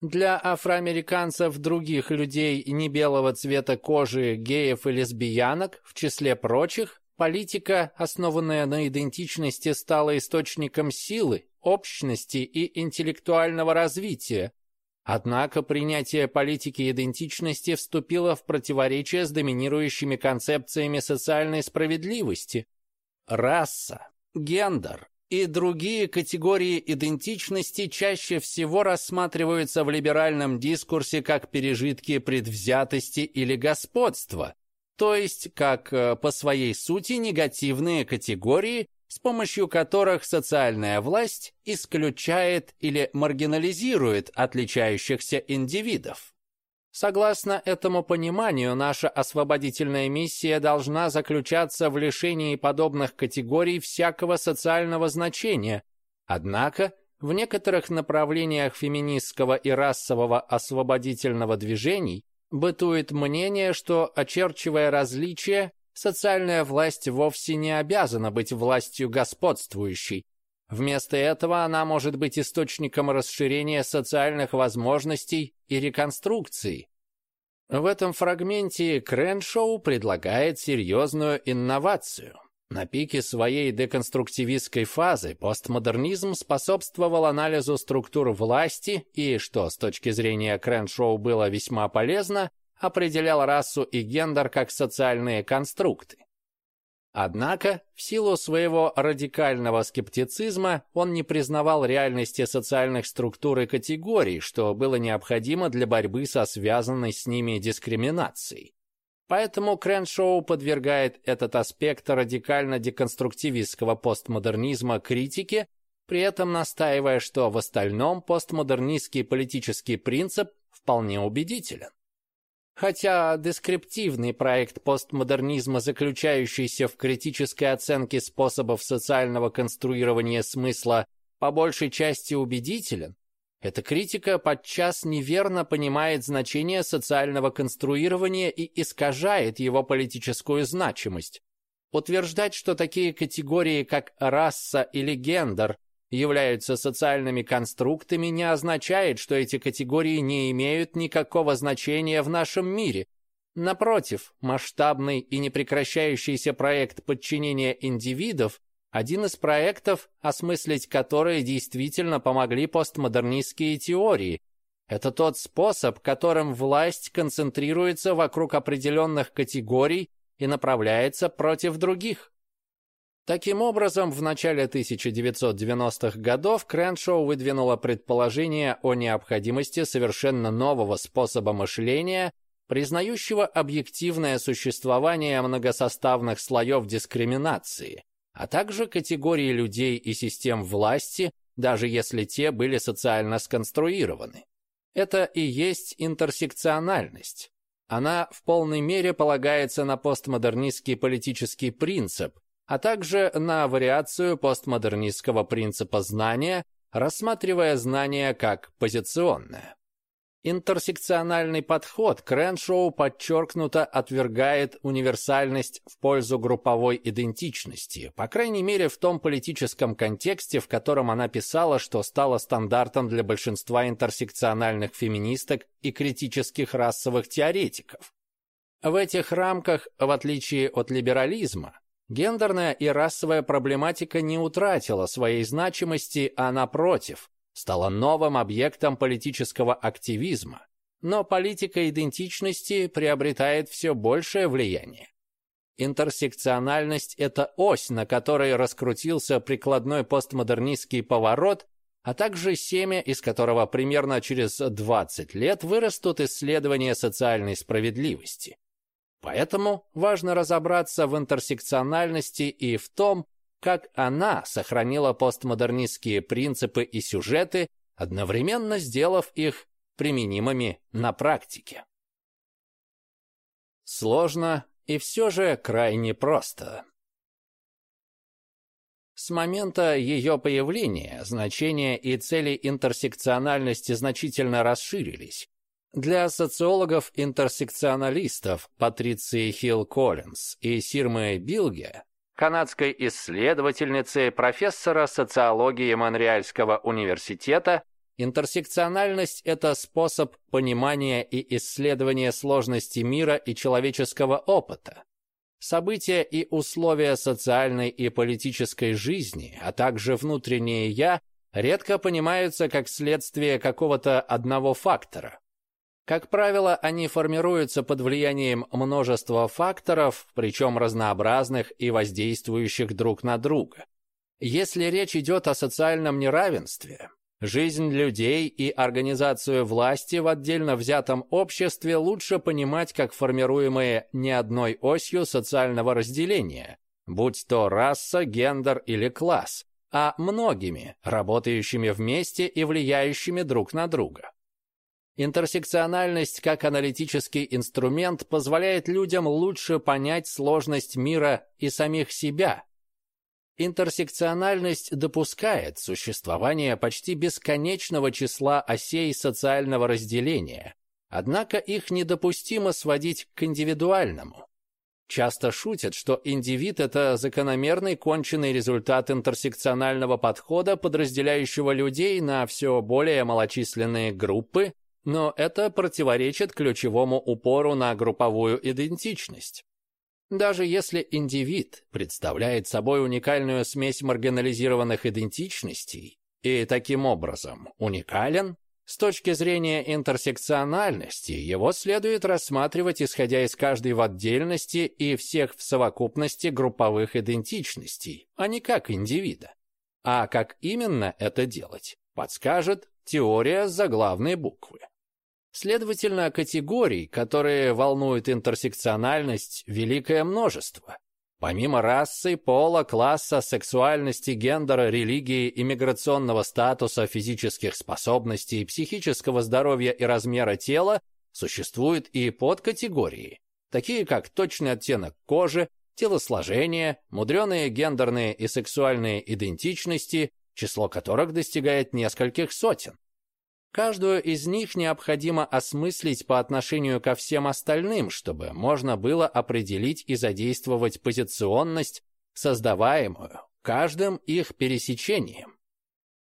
Для афроамериканцев, других людей не белого цвета кожи, геев и лесбиянок, в числе прочих, Политика, основанная на идентичности, стала источником силы, общности и интеллектуального развития. Однако принятие политики идентичности вступило в противоречие с доминирующими концепциями социальной справедливости. Раса, гендер и другие категории идентичности чаще всего рассматриваются в либеральном дискурсе как пережитки предвзятости или господства – то есть как э, по своей сути негативные категории, с помощью которых социальная власть исключает или маргинализирует отличающихся индивидов. Согласно этому пониманию, наша освободительная миссия должна заключаться в лишении подобных категорий всякого социального значения. Однако, в некоторых направлениях феминистского и расового освободительного движений Бытует мнение, что, очерчивая различия, социальная власть вовсе не обязана быть властью господствующей. Вместо этого она может быть источником расширения социальных возможностей и реконструкции. В этом фрагменте Креншоу предлагает серьезную инновацию. На пике своей деконструктивистской фазы постмодернизм способствовал анализу структур власти и, что с точки зрения Креншоу было весьма полезно, определял расу и гендер как социальные конструкты. Однако, в силу своего радикального скептицизма, он не признавал реальности социальных структур и категорий, что было необходимо для борьбы со связанной с ними дискриминацией. Поэтому Креншоу подвергает этот аспект радикально-деконструктивистского постмодернизма критике, при этом настаивая, что в остальном постмодернистский политический принцип вполне убедителен. Хотя дескриптивный проект постмодернизма, заключающийся в критической оценке способов социального конструирования смысла, по большей части убедителен, эта критика подчас неверно понимает значение социального конструирования и искажает его политическую значимость. Утверждать, что такие категории, как раса или гендер, являются социальными конструктами, не означает, что эти категории не имеют никакого значения в нашем мире. Напротив, масштабный и непрекращающийся проект подчинения индивидов один из проектов, осмыслить которые действительно помогли постмодернистские теории. Это тот способ, которым власть концентрируется вокруг определенных категорий и направляется против других. Таким образом, в начале 1990-х годов Крэншоу выдвинула предположение о необходимости совершенно нового способа мышления, признающего объективное существование многосоставных слоев дискриминации, а также категории людей и систем власти, даже если те были социально сконструированы. Это и есть интерсекциональность. Она в полной мере полагается на постмодернистский политический принцип, а также на вариацию постмодернистского принципа знания, рассматривая знание как позиционное. Интерсекциональный подход Крэншоу подчеркнуто отвергает универсальность в пользу групповой идентичности, по крайней мере в том политическом контексте, в котором она писала, что стало стандартом для большинства интерсекциональных феминисток и критических расовых теоретиков. В этих рамках, в отличие от либерализма, Гендерная и расовая проблематика не утратила своей значимости, а напротив, стала новым объектом политического активизма. Но политика идентичности приобретает все большее влияние. Интерсекциональность – это ось, на которой раскрутился прикладной постмодернистский поворот, а также семя, из которого примерно через 20 лет вырастут исследования социальной справедливости. Поэтому важно разобраться в интерсекциональности и в том, как она сохранила постмодернистские принципы и сюжеты, одновременно сделав их применимыми на практике. Сложно и все же крайне просто. С момента ее появления значение и цели интерсекциональности значительно расширились, для социологов-интерсекционалистов Патриции Хилл Коллинз и Сирмы Билге, канадской исследовательницы, профессора социологии Монреальского университета, интерсекциональность – это способ понимания и исследования сложности мира и человеческого опыта. События и условия социальной и политической жизни, а также внутреннее «я» редко понимаются как следствие какого-то одного фактора. Как правило, они формируются под влиянием множества факторов, причем разнообразных и воздействующих друг на друга. Если речь идет о социальном неравенстве, жизнь людей и организацию власти в отдельно взятом обществе лучше понимать как формируемые не одной осью социального разделения, будь то раса, гендер или класс, а многими, работающими вместе и влияющими друг на друга. Интерсекциональность как аналитический инструмент позволяет людям лучше понять сложность мира и самих себя. Интерсекциональность допускает существование почти бесконечного числа осей социального разделения, однако их недопустимо сводить к индивидуальному. Часто шутят, что индивид – это закономерный конченый результат интерсекционального подхода, подразделяющего людей на все более малочисленные группы, но это противоречит ключевому упору на групповую идентичность. Даже если индивид представляет собой уникальную смесь маргинализированных идентичностей и таким образом уникален, с точки зрения интерсекциональности его следует рассматривать исходя из каждой в отдельности и всех в совокупности групповых идентичностей, а не как индивида. А как именно это делать, подскажет теория заглавной буквы. Следовательно, категорий, которые волнуют интерсекциональность, великое множество. Помимо расы, пола, класса, сексуальности, гендера, религии, иммиграционного статуса, физических способностей, психического здоровья и размера тела, существуют и подкатегории, такие как точный оттенок кожи, телосложение, мудреные гендерные и сексуальные идентичности, число которых достигает нескольких сотен. Каждую из них необходимо осмыслить по отношению ко всем остальным, чтобы можно было определить и задействовать позиционность, создаваемую каждым их пересечением.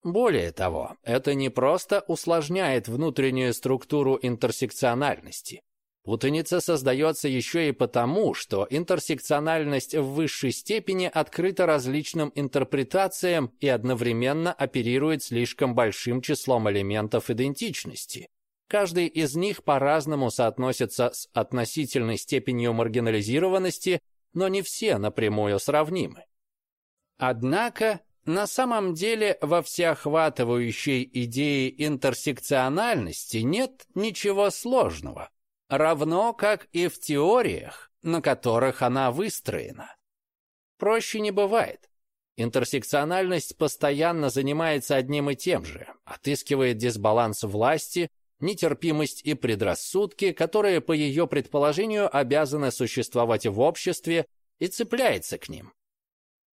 Более того, это не просто усложняет внутреннюю структуру интерсекциональности, Путаница создается еще и потому, что интерсекциональность в высшей степени открыта различным интерпретациям и одновременно оперирует слишком большим числом элементов идентичности. Каждый из них по-разному соотносится с относительной степенью маргинализированности, но не все напрямую сравнимы. Однако, на самом деле во всеохватывающей идее интерсекциональности нет ничего сложного равно как и в теориях, на которых она выстроена. Проще не бывает. Интерсекциональность постоянно занимается одним и тем же, отыскивает дисбаланс власти, нетерпимость и предрассудки, которые, по ее предположению, обязаны существовать в обществе и цепляется к ним.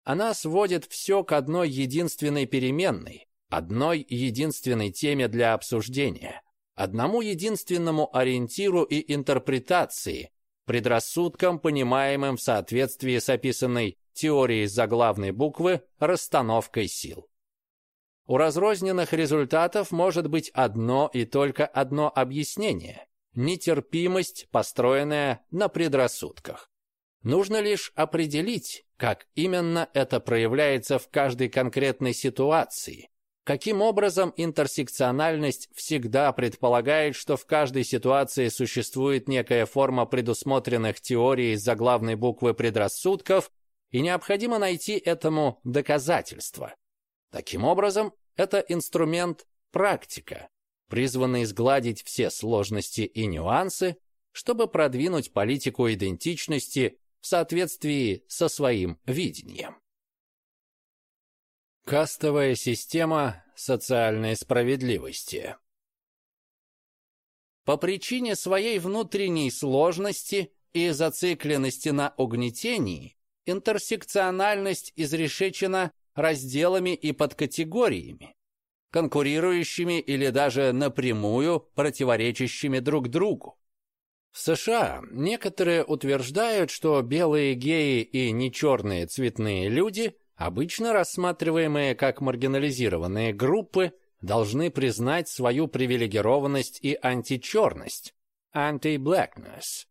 Она сводит все к одной единственной переменной, одной единственной теме для обсуждения – одному единственному ориентиру и интерпретации, предрассудкам, понимаемым в соответствии с описанной теорией заглавной буквы расстановкой сил. У разрозненных результатов может быть одно и только одно объяснение – нетерпимость, построенная на предрассудках. Нужно лишь определить, как именно это проявляется в каждой конкретной ситуации, Каким образом интерсекциональность всегда предполагает, что в каждой ситуации существует некая форма предусмотренных теорией заглавной буквы предрассудков, и необходимо найти этому доказательства. Таким образом, это инструмент практика, призванный сгладить все сложности и нюансы, чтобы продвинуть политику идентичности в соответствии со своим видением. Кастовая система социальной справедливости. По причине своей внутренней сложности и зацикленности на угнетении, интерсекциональность изрешечена разделами и подкатегориями, конкурирующими или даже напрямую противоречащими друг другу. В США некоторые утверждают, что белые геи и нечерные цветные люди – обычно рассматриваемые как маргинализированные группы, должны признать свою привилегированность и античерность, anti-blackness.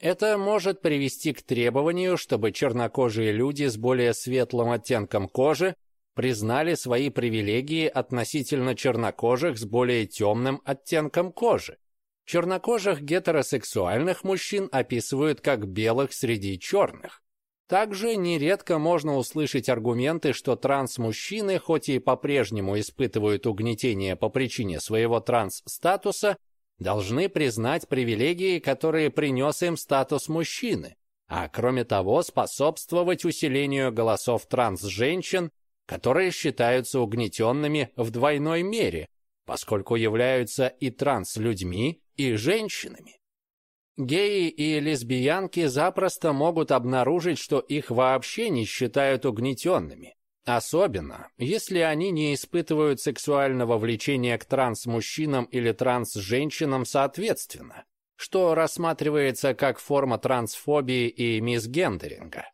Это может привести к требованию, чтобы чернокожие люди с более светлым оттенком кожи признали свои привилегии относительно чернокожих с более темным оттенком кожи. Чернокожих гетеросексуальных мужчин описывают как белых среди черных. Также нередко можно услышать аргументы, что транс-мужчины, хоть и по-прежнему испытывают угнетение по причине своего транс-статуса, должны признать привилегии, которые принес им статус мужчины, а кроме того способствовать усилению голосов транс-женщин, которые считаются угнетенными в двойной мере, поскольку являются и транс-людьми, и женщинами. Геи и лесбиянки запросто могут обнаружить, что их вообще не считают угнетенными. Особенно, если они не испытывают сексуального влечения к транс-мужчинам или транс-женщинам соответственно, что рассматривается как форма трансфобии и мисгендеринга.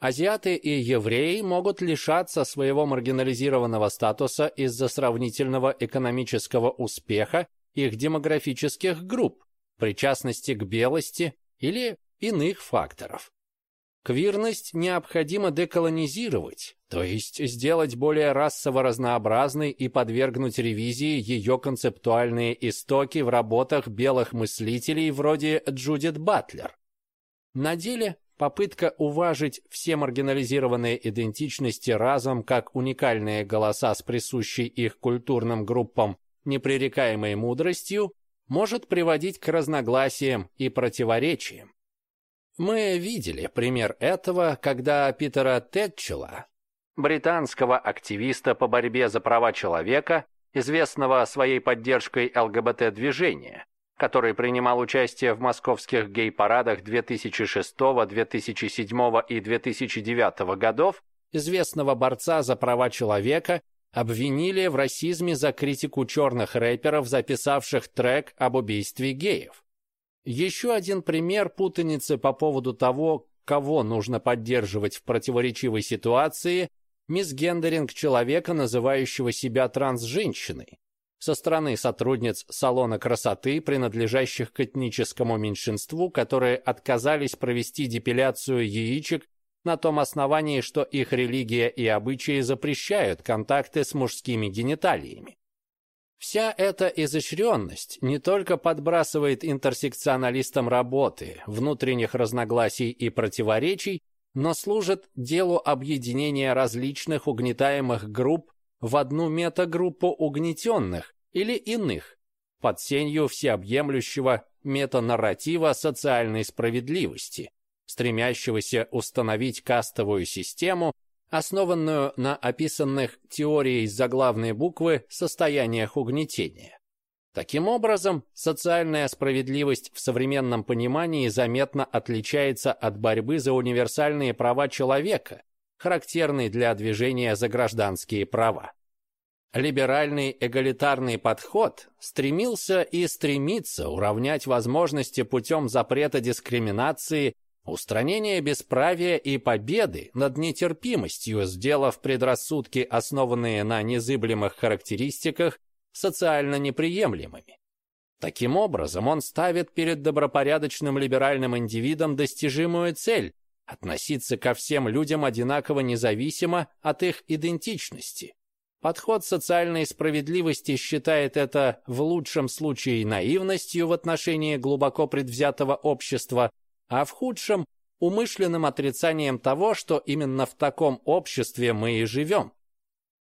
Азиаты и евреи могут лишаться своего маргинализированного статуса из-за сравнительного экономического успеха их демографических групп, причастности к белости или иных факторов. Квирность необходимо деколонизировать, то есть сделать более расово разнообразной и подвергнуть ревизии ее концептуальные истоки в работах белых мыслителей вроде Джудит Батлер. На деле попытка уважить все маргинализированные идентичности разом как уникальные голоса с присущей их культурным группам непререкаемой мудростью может приводить к разногласиям и противоречиям. Мы видели пример этого, когда Питера Тэтчела, британского активиста по борьбе за права человека, известного своей поддержкой ЛГБТ-движения, который принимал участие в московских гей-парадах 2006, 2007 и 2009 годов, известного борца за права человека обвинили в расизме за критику черных рэперов, записавших трек об убийстве геев. Еще один пример путаницы по поводу того, кого нужно поддерживать в противоречивой ситуации – мисгендеринг человека, называющего себя трансженщиной. со стороны сотрудниц салона красоты, принадлежащих к этническому меньшинству, которые отказались провести депиляцию яичек на том основании, что их религия и обычаи запрещают контакты с мужскими гениталиями. Вся эта изощренность не только подбрасывает интерсекционалистам работы, внутренних разногласий и противоречий, но служит делу объединения различных угнетаемых групп в одну метагруппу угнетенных или иных под сенью всеобъемлющего метанарратива социальной справедливости, стремящегося установить кастовую систему, основанную на описанных теорией заглавной буквы состояниях угнетения. Таким образом, социальная справедливость в современном понимании заметно отличается от борьбы за универсальные права человека, характерной для движения за гражданские права. Либеральный эгалитарный подход стремился и стремится уравнять возможности путем запрета дискриминации, устранения бесправия и победы над нетерпимостью, сделав предрассудки, основанные на незыблемых характеристиках, социально неприемлемыми. Таким образом, он ставит перед добропорядочным либеральным индивидом достижимую цель – относиться ко всем людям одинаково независимо от их идентичности. Подход социальной справедливости считает это в лучшем случае наивностью в отношении глубоко предвзятого общества, а в худшем – умышленным отрицанием того, что именно в таком обществе мы и живем.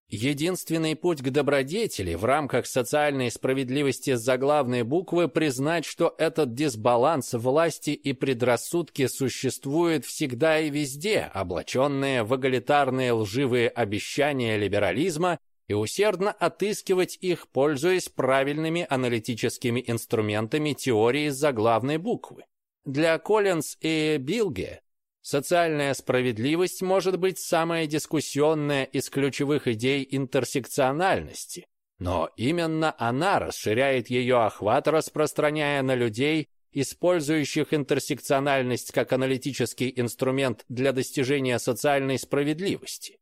Единственный путь к добродетели в рамках социальной справедливости с заглавной буквы признать, что этот дисбаланс власти и предрассудки существует всегда и везде, облаченные в эгалитарные лживые обещания либерализма и усердно отыскивать их, пользуясь правильными аналитическими инструментами теории заглавной буквы. Для Коллинз и Билге Социальная справедливость может быть самая дискуссионная из ключевых идей интерсекциональности, но именно она расширяет ее охват, распространяя на людей, использующих интерсекциональность как аналитический инструмент для достижения социальной справедливости.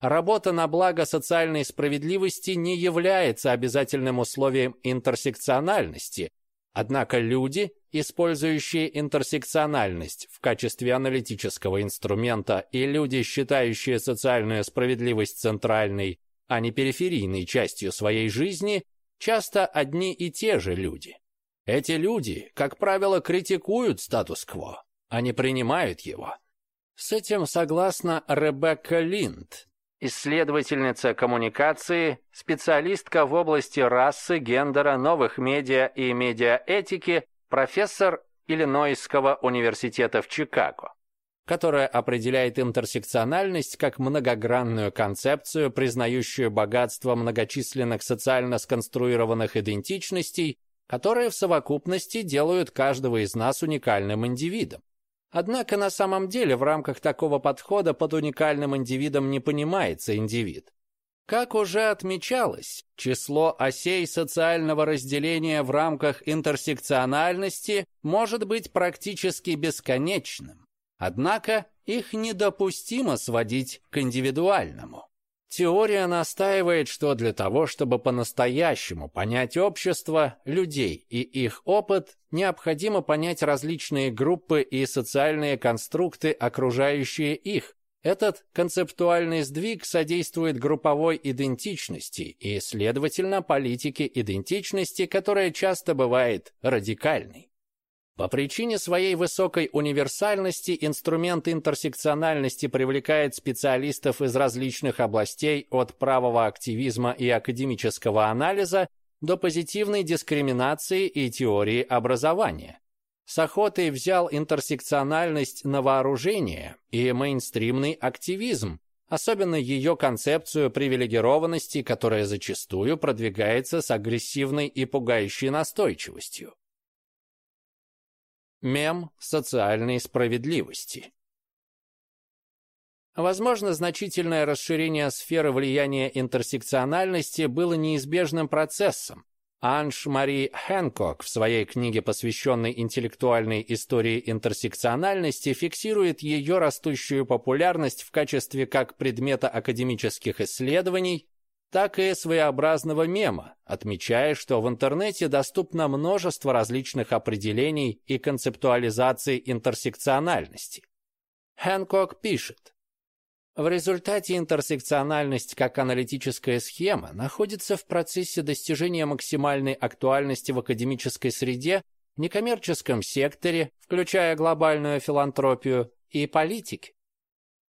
Работа на благо социальной справедливости не является обязательным условием интерсекциональности, однако люди, использующие интерсекциональность в качестве аналитического инструмента, и люди, считающие социальную справедливость центральной, а не периферийной частью своей жизни, часто одни и те же люди. Эти люди, как правило, критикуют статус-кво, а не принимают его. С этим согласна Ребекка Линд, исследовательница коммуникации, специалистка в области расы, гендера, новых медиа и медиаэтики профессор Иллинойского университета в Чикаго, которая определяет интерсекциональность как многогранную концепцию, признающую богатство многочисленных социально сконструированных идентичностей, которые в совокупности делают каждого из нас уникальным индивидом. Однако на самом деле в рамках такого подхода под уникальным индивидом не понимается индивид. Как уже отмечалось, число осей социального разделения в рамках интерсекциональности может быть практически бесконечным. Однако их недопустимо сводить к индивидуальному. Теория настаивает, что для того, чтобы по-настоящему понять общество, людей и их опыт, необходимо понять различные группы и социальные конструкты, окружающие их, этот концептуальный сдвиг содействует групповой идентичности и, следовательно, политике идентичности, которая часто бывает радикальной. По причине своей высокой универсальности инструмент интерсекциональности привлекает специалистов из различных областей от правого активизма и академического анализа до позитивной дискриминации и теории образования с охотой взял интерсекциональность на вооружение и мейнстримный активизм, особенно ее концепцию привилегированности, которая зачастую продвигается с агрессивной и пугающей настойчивостью. Мем социальной справедливости Возможно, значительное расширение сферы влияния интерсекциональности было неизбежным процессом, Анж-Мари Хэнкок в своей книге, посвященной интеллектуальной истории интерсекциональности, фиксирует ее растущую популярность в качестве как предмета академических исследований, так и своеобразного мема, отмечая, что в интернете доступно множество различных определений и концептуализаций интерсекциональности. Хэнкок пишет, в результате интерсекциональность как аналитическая схема находится в процессе достижения максимальной актуальности в академической среде, некоммерческом секторе, включая глобальную филантропию, и политике.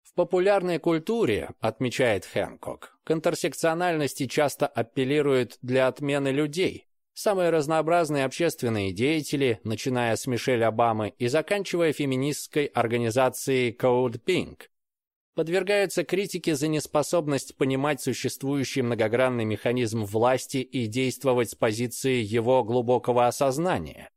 В популярной культуре, отмечает Хэнкок, к интерсекциональности часто апеллируют для отмены людей. Самые разнообразные общественные деятели, начиная с Мишель Обамы и заканчивая феминистской организацией Code Pink, подвергаются критике за неспособность понимать существующий многогранный механизм власти и действовать с позиции его глубокого осознания.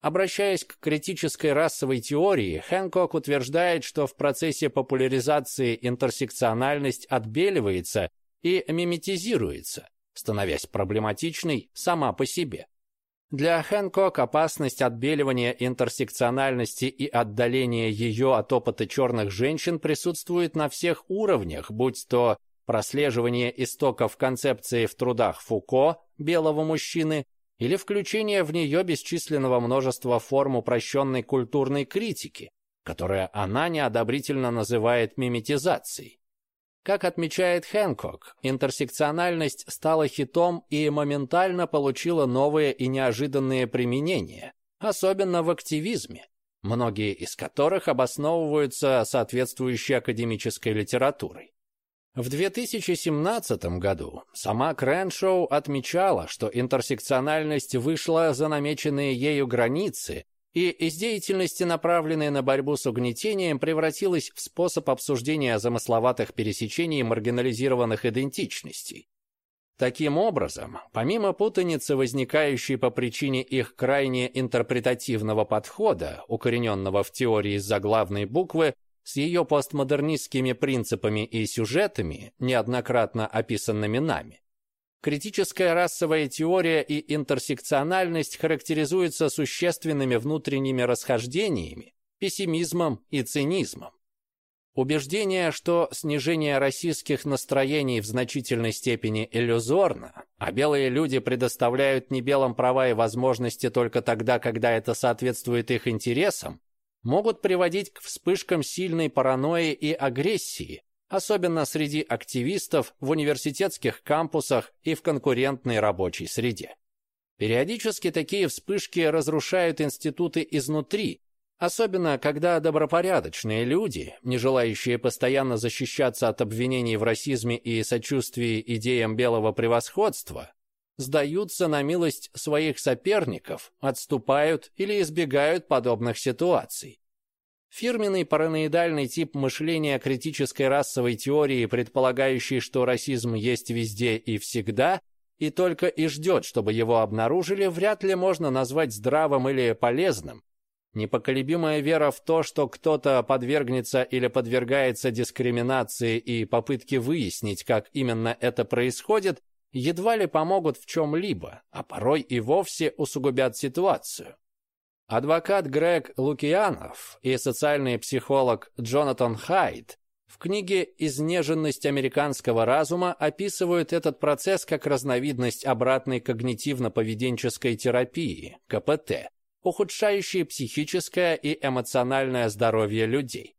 Обращаясь к критической расовой теории, Хэнкок утверждает, что в процессе популяризации интерсекциональность отбеливается и миметизируется, становясь проблематичной сама по себе. Для Хэнкок опасность отбеливания интерсекциональности и отдаления ее от опыта черных женщин присутствует на всех уровнях, будь то прослеживание истоков концепции в трудах Фуко, белого мужчины, или включение в нее бесчисленного множества форм упрощенной культурной критики, которая она неодобрительно называет миметизацией. Как отмечает Хэнкок, интерсекциональность стала хитом и моментально получила новые и неожиданные применения, особенно в активизме, многие из которых обосновываются соответствующей академической литературой. В 2017 году сама Крэншоу отмечала, что интерсекциональность вышла за намеченные ею границы и из деятельности, направленной на борьбу с угнетением, превратилась в способ обсуждения замысловатых пересечений маргинализированных идентичностей. Таким образом, помимо путаницы, возникающей по причине их крайне интерпретативного подхода, укорененного в теории заглавной буквы, с ее постмодернистскими принципами и сюжетами, неоднократно описанными нами. Критическая расовая теория и интерсекциональность характеризуются существенными внутренними расхождениями, пессимизмом и цинизмом. Убеждение, что снижение российских настроений в значительной степени иллюзорно, а белые люди предоставляют небелым права и возможности только тогда, когда это соответствует их интересам, могут приводить к вспышкам сильной паранойи и агрессии, особенно среди активистов в университетских кампусах и в конкурентной рабочей среде. Периодически такие вспышки разрушают институты изнутри, особенно когда добропорядочные люди, не желающие постоянно защищаться от обвинений в расизме и сочувствии идеям белого превосходства, сдаются на милость своих соперников, отступают или избегают подобных ситуаций. Фирменный параноидальный тип мышления критической расовой теории, предполагающий, что расизм есть везде и всегда, и только и ждет, чтобы его обнаружили, вряд ли можно назвать здравым или полезным. Непоколебимая вера в то, что кто-то подвергнется или подвергается дискриминации и попытки выяснить, как именно это происходит, едва ли помогут в чем-либо, а порой и вовсе усугубят ситуацию. Адвокат Грег Лукианов и социальный психолог Джонатан Хайд в книге «Изнеженность американского разума» описывают этот процесс как разновидность обратной когнитивно-поведенческой терапии, КПТ, ухудшающей психическое и эмоциональное здоровье людей.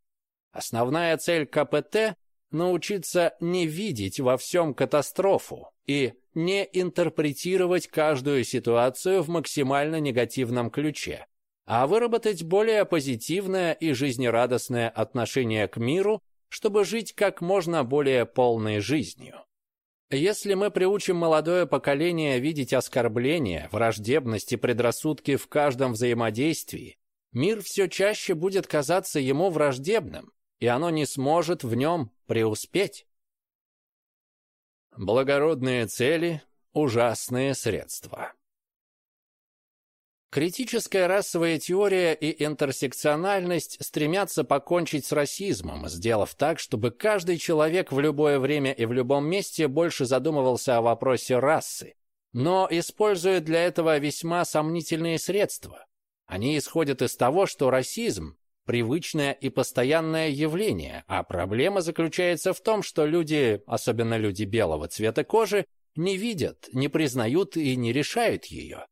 Основная цель КПТ – научиться не видеть во всем катастрофу, и не интерпретировать каждую ситуацию в максимально негативном ключе, а выработать более позитивное и жизнерадостное отношение к миру, чтобы жить как можно более полной жизнью. Если мы приучим молодое поколение видеть оскорбления, враждебность и предрассудки в каждом взаимодействии, мир все чаще будет казаться ему враждебным, и оно не сможет в нем преуспеть. Благородные цели – ужасные средства. Критическая расовая теория и интерсекциональность стремятся покончить с расизмом, сделав так, чтобы каждый человек в любое время и в любом месте больше задумывался о вопросе расы, но используют для этого весьма сомнительные средства. Они исходят из того, что расизм привычное и постоянное явление, а проблема заключается в том, что люди, особенно люди белого цвета кожи, не видят, не признают и не решают ее.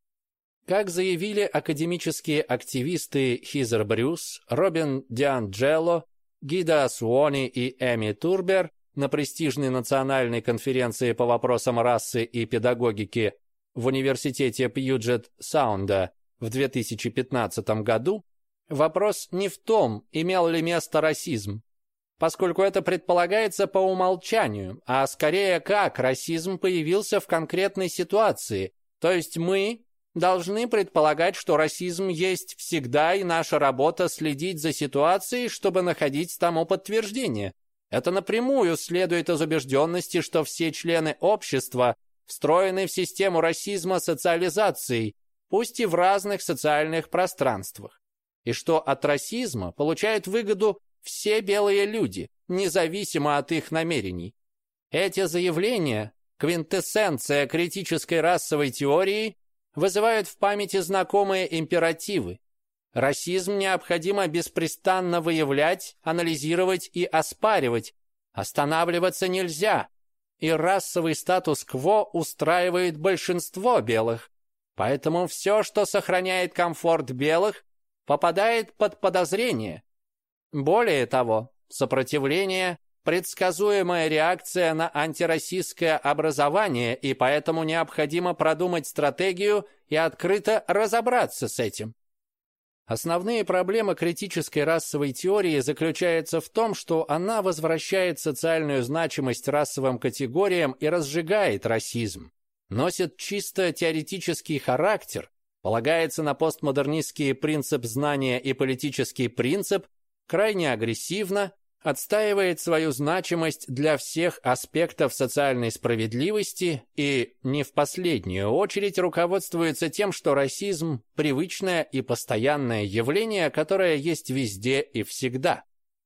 Как заявили академические активисты Хизер Брюс, Робин Дианджело, Гида Суони и Эми Турбер на престижной национальной конференции по вопросам расы и педагогики в университете Пьюджет Саунда в 2015 году, вопрос не в том, имел ли место расизм, поскольку это предполагается по умолчанию, а скорее как расизм появился в конкретной ситуации, то есть мы должны предполагать, что расизм есть всегда, и наша работа следить за ситуацией, чтобы находить тому подтверждение. Это напрямую следует из убежденности, что все члены общества встроены в систему расизма социализацией, пусть и в разных социальных пространствах, и что от расизма получают выгоду все белые люди, независимо от их намерений. Эти заявления, квинтэссенция критической расовой теории, вызывают в памяти знакомые императивы. Расизм необходимо беспрестанно выявлять, анализировать и оспаривать. Останавливаться нельзя. И расовый статус-кво устраивает большинство белых. Поэтому все, что сохраняет комфорт белых, попадает под подозрение. Более того, сопротивление предсказуемая реакция на антироссийское образование, и поэтому необходимо продумать стратегию и открыто разобраться с этим. Основные проблемы критической расовой теории заключаются в том, что она возвращает социальную значимость расовым категориям и разжигает расизм, носит чисто теоретический характер, полагается на постмодернистский принцип знания и политический принцип, крайне агрессивно, отстаивает свою значимость для всех аспектов социальной справедливости и, не в последнюю очередь, руководствуется тем, что расизм – привычное и постоянное явление, которое есть везде и всегда.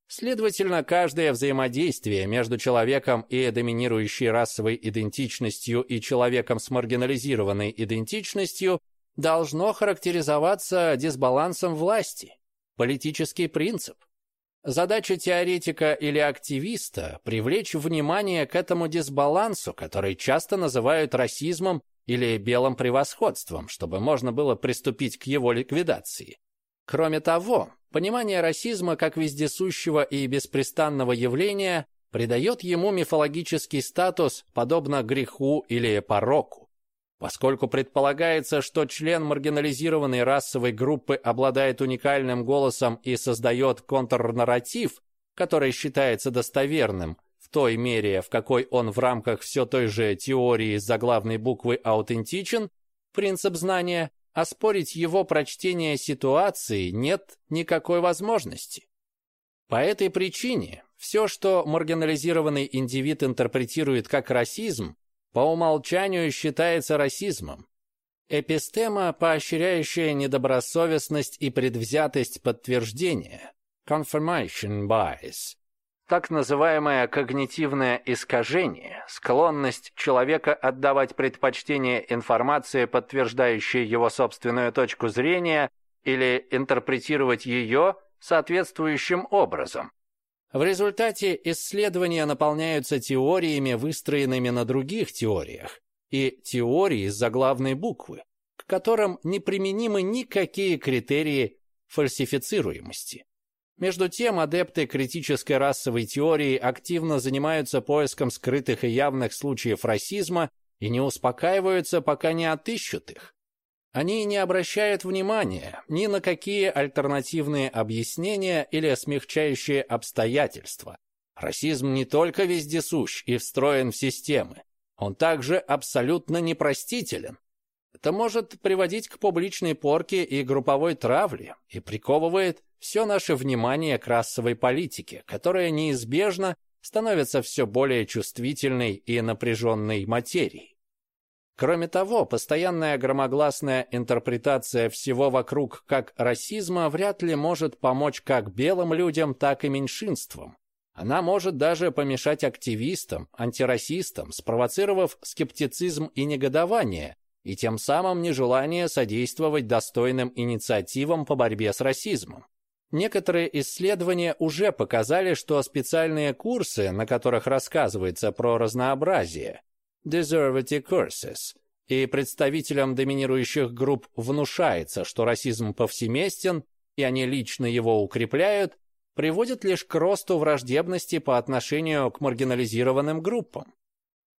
Следовательно, каждое взаимодействие между человеком и доминирующей расовой идентичностью и человеком с маргинализированной идентичностью должно характеризоваться дисбалансом власти, политический принцип. Задача теоретика или активиста – привлечь внимание к этому дисбалансу, который часто называют расизмом или белым превосходством, чтобы можно было приступить к его ликвидации. Кроме того, понимание расизма как вездесущего и беспрестанного явления придает ему мифологический статус, подобно греху или пороку. Поскольку предполагается, что член маргинализированной расовой группы обладает уникальным голосом и создает контрнарратив, который считается достоверным в той мере, в какой он в рамках все той же теории заглавной буквы аутентичен, принцип знания, оспорить его прочтение ситуации нет никакой возможности. По этой причине все, что маргинализированный индивид интерпретирует как расизм, по умолчанию считается расизмом. Эпистема, поощряющая недобросовестность и предвзятость подтверждения, confirmation bias, так называемое когнитивное искажение, склонность человека отдавать предпочтение информации, подтверждающей его собственную точку зрения, или интерпретировать ее соответствующим образом. В результате исследования наполняются теориями, выстроенными на других теориях, и теории с заглавной буквы, к которым не применимы никакие критерии фальсифицируемости. Между тем, адепты критической расовой теории активно занимаются поиском скрытых и явных случаев расизма и не успокаиваются, пока не отыщут их. Они не обращают внимания ни на какие альтернативные объяснения или смягчающие обстоятельства. Расизм не только вездесущ и встроен в системы, он также абсолютно непростителен. Это может приводить к публичной порке и групповой травле и приковывает все наше внимание к расовой политике, которая неизбежно становится все более чувствительной и напряженной материей. Кроме того, постоянная громогласная интерпретация всего вокруг как расизма вряд ли может помочь как белым людям, так и меньшинствам. Она может даже помешать активистам, антирасистам, спровоцировав скептицизм и негодование, и тем самым нежелание содействовать достойным инициативам по борьбе с расизмом. Некоторые исследования уже показали, что специальные курсы, на которых рассказывается про разнообразие, Deservity Courses, и представителям доминирующих групп внушается, что расизм повсеместен, и они лично его укрепляют, приводят лишь к росту враждебности по отношению к маргинализированным группам.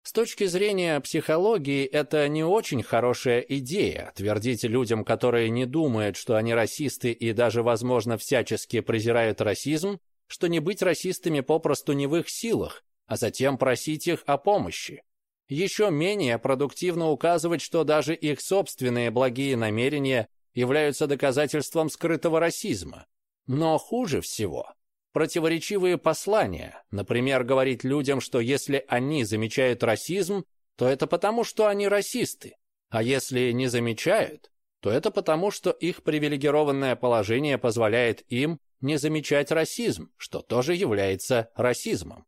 С точки зрения психологии, это не очень хорошая идея твердить людям, которые не думают, что они расисты и даже, возможно, всячески презирают расизм, что не быть расистами попросту не в их силах, а затем просить их о помощи. Еще менее продуктивно указывать, что даже их собственные благие намерения являются доказательством скрытого расизма. Но хуже всего противоречивые послания. Например, говорить людям, что если они замечают расизм, то это потому, что они расисты. А если не замечают, то это потому, что их привилегированное положение позволяет им не замечать расизм, что тоже является расизмом.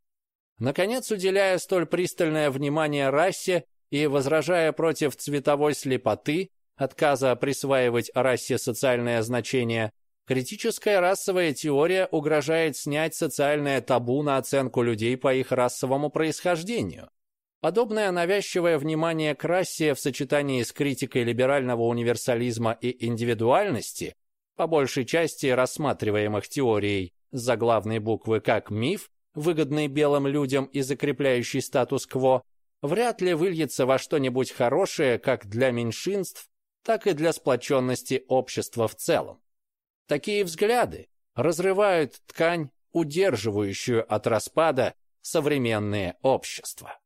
Наконец, уделяя столь пристальное внимание расе и возражая против цветовой слепоты, отказа присваивать расе социальное значение, Критическая расовая теория угрожает снять социальное табу на оценку людей по их расовому происхождению. Подобное навязчивое внимание к расе в сочетании с критикой либерального универсализма и индивидуальности, по большей части рассматриваемых теорией с заглавной буквы как миф, выгодный белым людям и закрепляющий статус-кво, вряд ли выльется во что-нибудь хорошее как для меньшинств, так и для сплоченности общества в целом. Такие взгляды разрывают ткань, удерживающую от распада современное общество.